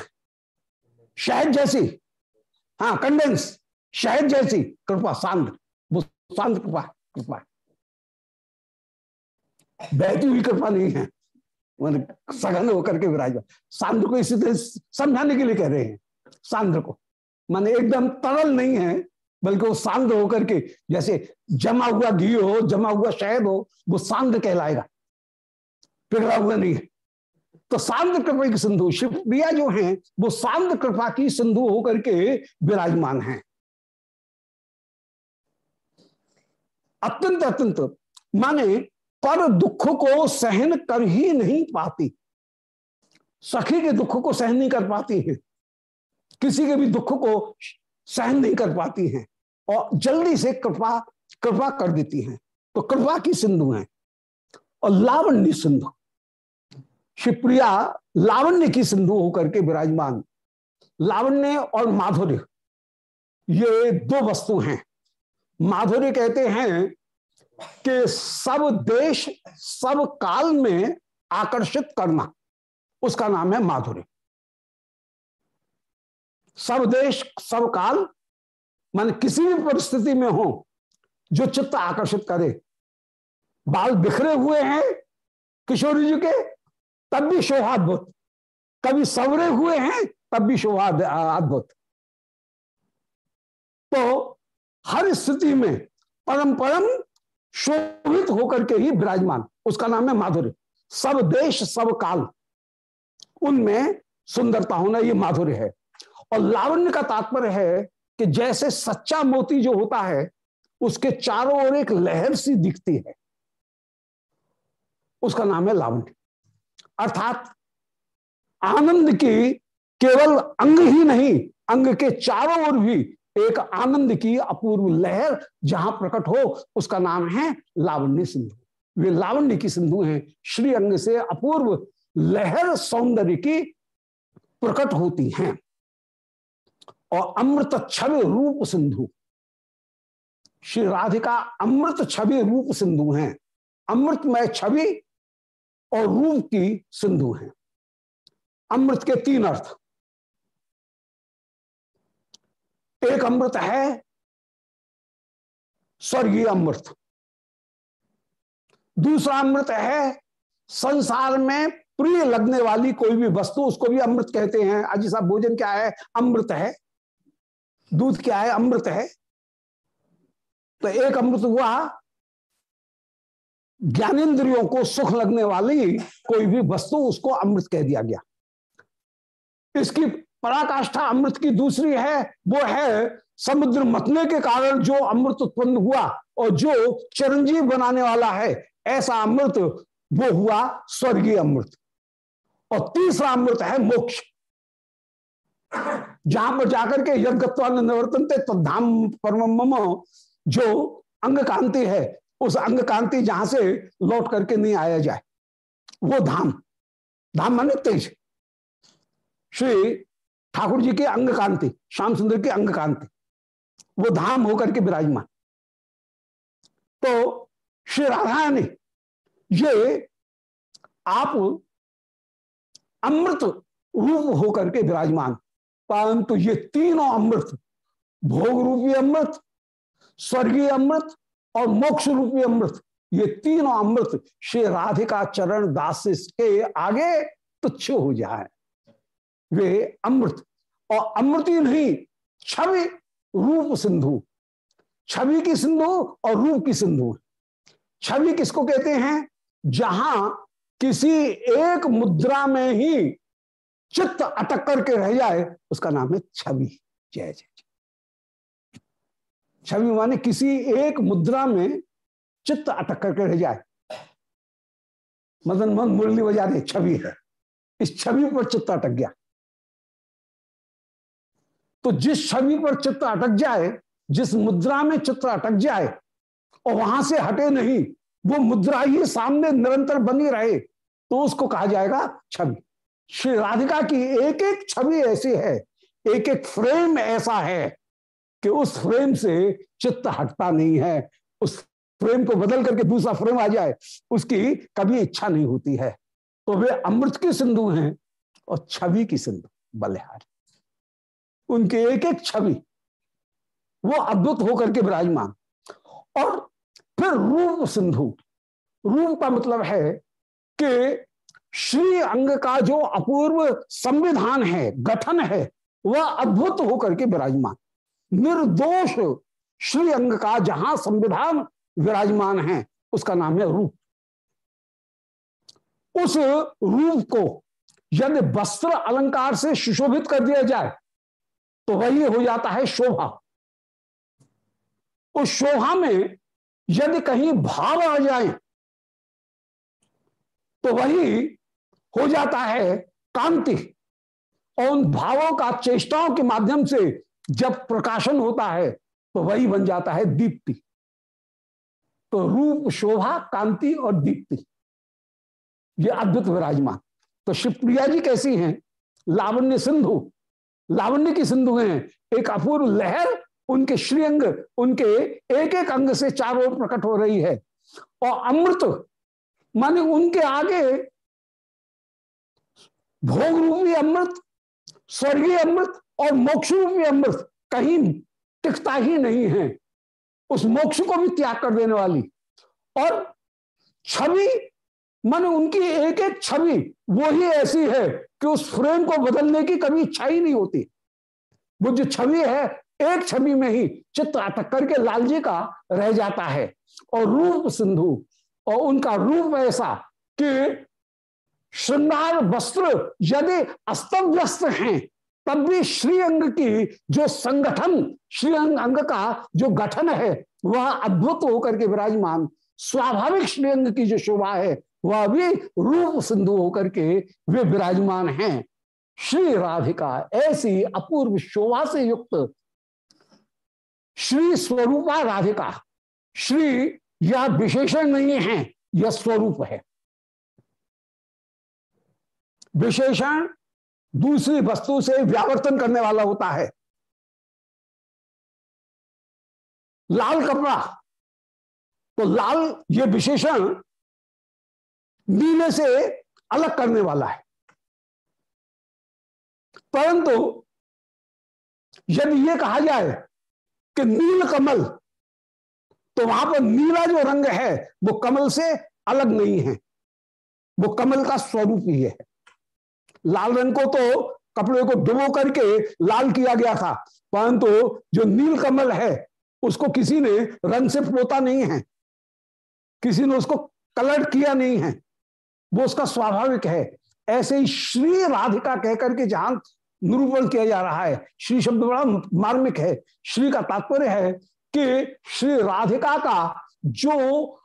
Speaker 1: शहद जैसी हाँ कंडेंस शहद जैसी, कृपा, सांद्र, वो सांद्र कृपा कृपा। बहती हुई कृपा नहीं है सघन होकर के विराज सांद्र को इसी तरह समझाने के लिए कह रहे हैं, सांद्र को। माने एकदम तरल नहीं है, बल्कि वो सांद्र होकर के, जैसे जमा हुआ घी हो, जमा हुआ शहद हो, वो सांद्र कहलाएगा। पिघला हुआ नहीं है। तो सांद्र कृपा की सिंधु, शिव प्रिया जो है, वो सांद्र कृपा की सिंधु होकर के विराजमान है। अत्यंत अत्यंत। माने पर दुख को सहन कर ही नहीं पाती। सखी के दुख को सहन नहीं कर पाती है। किसी के भी दुख को सहन नहीं कर पाती हैं। और जल्दी से कृपा कृपा कर देती हैं। तो कृपा की सिंधु है। और लावण्य सिंधु। शिवप्रिया लावण्य की सिंधु होकर के विराजमान। लावण्य और माधुर्य, ये दो वस्तु हैं। माधुर्य कहते हैं कि सब देश, सब काल में आकर्षित करना। उसका नाम है माधुर्य। सब देश, सब काल, मान किसी भी परिस्थिति में हो, जो चित्त आकर्षित करे। बाल बिखरे हुए हैं किशोरी जी के तब भी शोभाद्भुत कभी सवरे हुए हैं, तब भी शोभा अद्भुत। तो हर स्थिति में परम परम शोभित होकर के ही विराजमान। उसका नाम है माधुर्य। सब देश, सब काल, उनमें सुंदरता होना ये माधुर्य है। और लावण्य का तात्पर्य है कि जैसे सच्चा मोती जो होता है, उसके चारों ओर एक लहर सी दिखती है। उसका नाम है लावण्य। अर्थात आनंद की केवल अंग ही नहीं, अंग के चारों ओर भी एक आनंद की अपूर्व लहर जहाँ प्रकट हो, उसका नाम है लावण्य सिंधु। वे लावण्य की सिंधु हैं। श्री अंग से अपूर्व लहर सौंदर्य की प्रकट होती हैं। और अमृत छवि रूप सिंधु। श्री राधिका अमृत छवि रूप सिंधु हैं। अमृतमय छवि और रूप की सिंधु है। अमृत के तीन अर्थ। एक अमृत है, स्वर्गीय अमृत। दूसरा अमृत है, संसार में प्रिय लगने वाली कोई भी वस्तु, उसको भी अमृत कहते हैं। अजी साहब, भोजन क्या है? अमृत है। दूध क्या है? अमृत है। तो एक अमृत हुआ ज्ञानेन्द्रियों को सुख लगने वाली कोई भी वस्तु, उसको अमृत कह दिया गया। इसकी पराकाष्ठा अमृत की दूसरी है, वो है समुद्र मतने के कारण जो अमृत उत्पन्न हुआ और जो चिरंजीव बनाने वाला है, ऐसा अमृत, वो हुआ स्वर्गीय अमृत। और तीसरा अमृत है मोक्ष। जहाँ पर जाकर के यज्ञत्वान निवर्तन तद्धाम परम जो अंग कांति है उस अंग कांति जहाँ से लौट करके नहीं आया जाए। वो धाम धाम माने तेज। श्री ठाकुर जी के अंग कांति श्याम सुंदर के अंग कांति वो धाम होकर के विराजमान। तो श्री राधा ने ये आप अमृत रूप होकर के विराजमान, परंतु ये तीनों अमृत, भोग रूपी अमृत, स्वर्गीय अमृत और मोक्ष रूपी अमृत। ये तीनों अमृत श्री राधिका चरण दास के आगे तुच्छ हो जाए। वे अमृत। और अमृति नहीं, छवि रूप सिंधु। छवि की सिंधु और रूप की सिंधु। छवि किसको कहते हैं? जहाँ किसी एक मुद्रा में ही चित्त अटक करके रह जाए, उसका नाम है छवि। जय जय। छवि माने किसी एक मुद्रा में चित्त अटक करके रह जाए। मदन मोहन मुरली बजा दे, छवि है। इस छवि पर चित्त अटक गया। तो जिस छवि पर चित्त अटक जाए, जिस मुद्रा में चित्र अटक जाए, और वहाँ से हटे नहीं, वो मुद्रा ही सामने निरंतर बनी रहे तो उसको कहा जाएगा छवि। श्री राधिका की एक एक छवि ऐसी है एक एक फ्रेम ऐसा है कि उस फ्रेम से चित्त हटता नहीं है। उस फ्रेम को बदल करके दूसरा फ्रेम आ जाए, उसकी कभी इच्छा नहीं होती है। तो वे अमृत की सिंधु हैं और छवि की सिंधु, बलिहार। उनके एक एक छवि, वो अद्भुत होकर के विराजमान। और फिर रूप सिंधु रूप का मतलब है कि श्री अंग का जो अपूर्व संविधान है, गठन है, वह अद्भुत होकर के विराजमान। निर्दोष श्री अंग का जहाँ संविधान विराजमान है, उसका नाम है रूप। उस रूप को यदि वस्त्र अलंकार से सुशोभित कर दिया जाए तो वही हो जाता है शोभा। उस शोभा में यदि कहीं भाव आ जाए तो वही हो जाता है कांति। और उन भावों का चेष्टाओं के माध्यम से जब प्रकाशन होता है तो वही बन जाता है दीप्ति। तो रूप, शोभा, कांति और दीप्ति, ये अद्भुत विराजमान। तो शिवप्रिया जी कैसी हैं? लावण्य सिंधु। लावण्य की सिंधु हैं। एक अपूर्व लहर, उनके श्रीअंग उनके एक एक अंग से चारों ओर प्रकट हो रही है। और अमृत, माने उनके आगे भोग रूपी अमृत, स्वर्गीय अमृत और मोक्ष रूपी अमृत कहीं टिकता ही नहीं है। उस मोक्ष को भी त्याग कर देने वाली। और छवि, मन उनकी एक एक छवि, वो ही ऐसी है कि उस फ्रेम को बदलने की कभी इच्छा ही नहीं होती। वो जो छवि है, एक छवि में ही चित्र अटक करके लाल जी का रह जाता है। और रूप सिंधु, और उनका रूप ऐसा कि श्रृंगार वस्त्र यदि अस्तम व्यस्त हैं तब भी श्रीअंग की जो संगठन श्रीअंग अंग का जो गठन है, वह अद्भुत होकर के विराजमान। स्वाभाविक श्रीअंग की जो शोभा है, वह भी रूप सिंधु होकर के वे विराजमान हैं। श्री राधिका, ऐसी अपूर्व शोभा से युक्त श्री स्वरूपा राधिका, श्री यह विशेषण नहीं है, यह स्वरूप है। विशेषण दूसरी वस्तु से व्यावर्तन करने वाला होता है। लाल कपड़ा। तो लाल ये विशेषण नीले से अलग करने वाला है। परंतु यदि ये कहा जाए कि नील कमल तो वहाँ पर नीला जो रंग है, वो कमल से अलग नहीं है। वो कमल का स्वरूप ही है। लाल रंग को तो कपड़े को डुबो करके लाल किया गया था। परंतु जो नील कमल है, उसको किसी ने रंग से पोता नहीं है। किसी ने उसको कलर किया नहीं है। वो उसका स्वाभाविक है। ऐसे ही श्री राधिका कहकर के जहाँ निरूपण किया जा रहा है, श्री शब्द बड़ा मार्मिक है। श्री का तात्पर्य है कि श्री राधिका का जो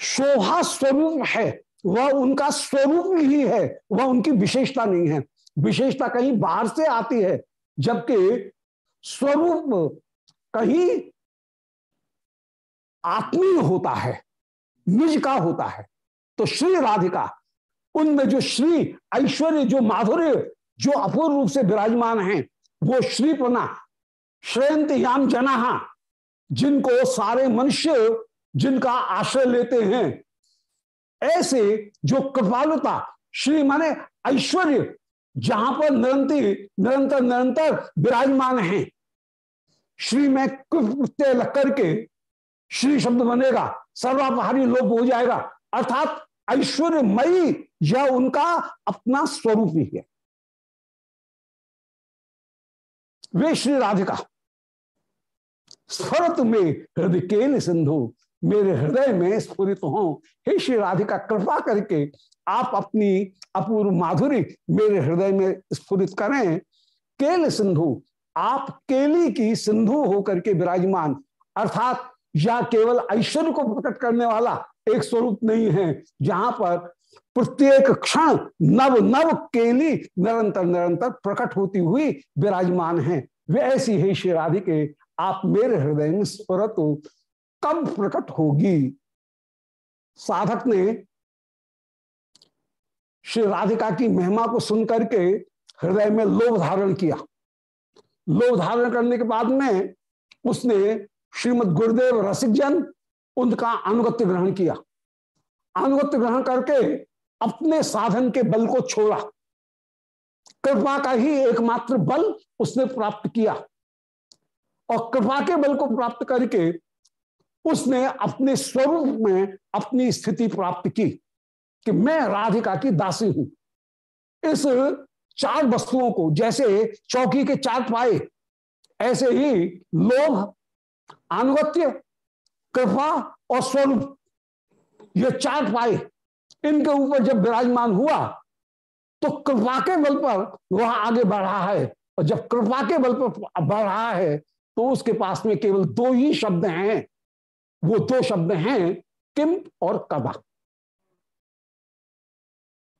Speaker 1: शोभा स्वरूप है वह उनका स्वरूप ही है, वह उनकी विशेषता नहीं है। विशेषता कहीं बाहर से आती है, जबकि स्वरूप कहीं आत्मीय होता है, निज का होता है। तो श्री राधिका, उनमें जो श्री ऐश्वर्य, जो माधुर्य, जो अपूर्ण रूप से विराजमान है, वो श्रीपना श्रेयंत याम जनाहा, जिनको सारे मनुष्य, जिनका आश्रय लेते हैं ऐसे जो कृपालुता, श्री माने ऐश्वर्य, जहाँ पर निरंतर निरंतर निरंतर विराजमान है। श्री में कृत्य लग करके श्री शब्द बनेगा, सर्वापहारी लोप हो जाएगा। अर्थात ऐश्वर्यमयी यह उनका अपना स्वरूप ही है। वे श्री राधिका, स्फरत में हृदय केल सिंधु मेरे हृदय में स्फुरित हो। हे श्री राधिका, कृपा करके आप अपनी अपूर्व माधुरी मेरे हृदय में स्फुरित करें। केल सिंधु, आप केली की सिंधु होकर के विराजमान, अर्थात या केवल ऐश्वर्य को प्रकट करने वाला एक स्वरूप नहीं है, जहाँ पर प्रत्येक क्षण नव नव केली निरंतर निरंतर प्रकट होती हुई विराजमान है। वे ऐसी है, श्री आप मेरे हृदय में स्फुरत। कब प्रकट होगी। साधक ने श्री राधिका की महिमा को सुनकर के हृदय में लोभ धारण किया। लोभ धारण करने के बाद में उसने श्रीमद गुरुदेव रसिक जन उनका अनुगत्य ग्रहण किया। अनुगत्य ग्रहण करके अपने साधन के बल को छोड़ा। कृपा का ही एकमात्र बल उसने प्राप्त किया। और कृपा के बल को प्राप्त करके उसने अपने स्वरूप में अपनी स्थिति प्राप्त की कि मैं राधिका की दासी हूँ। इस चार वस्तुओं को, जैसे चौकी के चार पाए, ऐसे ही लोभ अनुगत्य कृपा और स्वरूप, ये चार पाए। इनके ऊपर जब विराजमान हुआ तो कृपा के बल पर वह आगे बढ़ रहा है। और जब कृपा के बल पर बढ़ रहा है तो उसके पास में केवल दो ही शब्द हैं। वो दो शब्द हैं, किम और कदा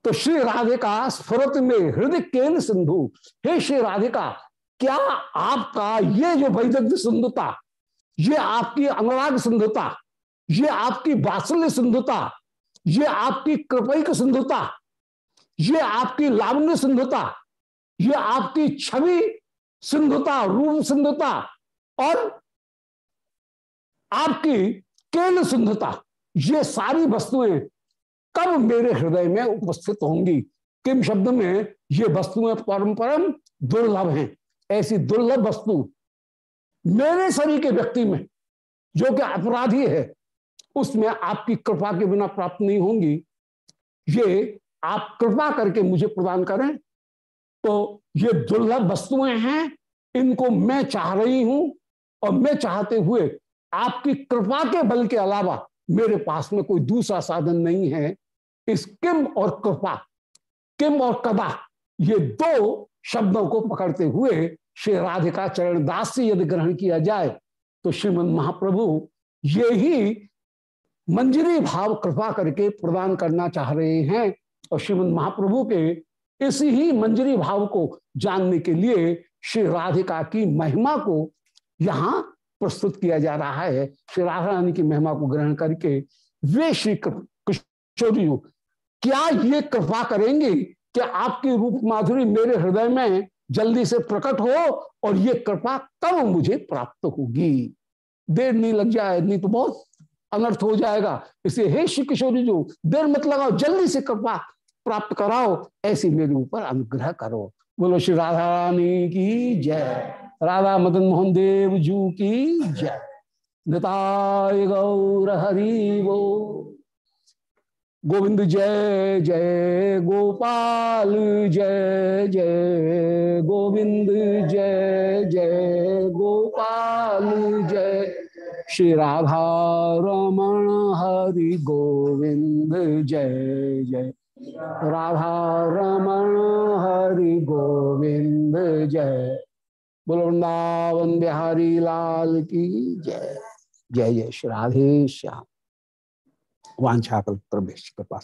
Speaker 1: तो श्री राधिका स्फुरत में हृदय केंद्र सिंधु। हे श्री राधिका, क्या आपका ये जो वैदग्ध सिंधुता, ये आपकी अनुराग सिंधुता, ये आपकी बात्सल्य सिंधुता, ये आपकी कृपैक सिंधुता, ये आपकी लावण्य सिंधुता, ये आपकी छवि सिंधुता, रूप सिंधुता और आपकी केल सिंधुता ये सारी वस्तुएँ कब मेरे हृदय में उपस्थित होंगी? किम शब्द में ये वस्तुएँ परम परम दुर्लभ हैं। ऐसी दुर्लभ वस्तु मेरे शरीर के व्यक्ति में, जो कि अपराधी है, उसमें आपकी कृपा के बिना प्राप्त नहीं होंगी। ये आप कृपा करके मुझे प्रदान करें तो ये दुर्लभ वस्तुएँ हैं, इनको मैं चाह रही हूँ और मैं चाहते हुए आपकी कृपा के बल के अलावा मेरे पास में कोई दूसरा साधन नहीं है। इस किम और कृपा, किम और कदा, ये दो शब्दों को पकड़ते हुए श्री राधिका चरण दास से यदि ग्रहण किया जाए तो श्रीमद महाप्रभु, ये ही मंजरी भाव कृपा करके प्रदान करना चाह रहे हैं और श्रीमद महाप्रभु के इस ही मंजरी भाव को जानने के लिए श्री राधिका की महिमा को यहाँ प्रस्तुत किया जा रहा है। श्री राधा रानी की महिमा को ग्रहण करके वे श्री किशोरी क्या ये कृपा करेंगे कि आपकी रूप माधुरी मेरे हृदय में जल्दी से प्रकट हो और ये कृपा कब मुझे प्राप्त होगी? देर नहीं लग जाए, नहीं तो बहुत अनर्थ हो जाएगा। इसलिए हे श्री किशोरी जो देर मत लगाओ, जल्दी से कृपा प्राप्त कराओ, ऐसी मेरे ऊपर अनुग्रह करो। बोलो श्री राधा रानी की जय। राधा मदन मोहन देव जू की जय। नताय गौर हरि वो। गोविंद जय जय गोपाल जय जय गोविंद जय जय गोपाल जय। श्री राधा रमण हरि गोविंद जय जय। राधा रमण हरि गोविंद जय। बोलो वृंदावन बिहारी लाल की जय। जय जय श्री राधे श्याम। वाछा प्रवेश कृपा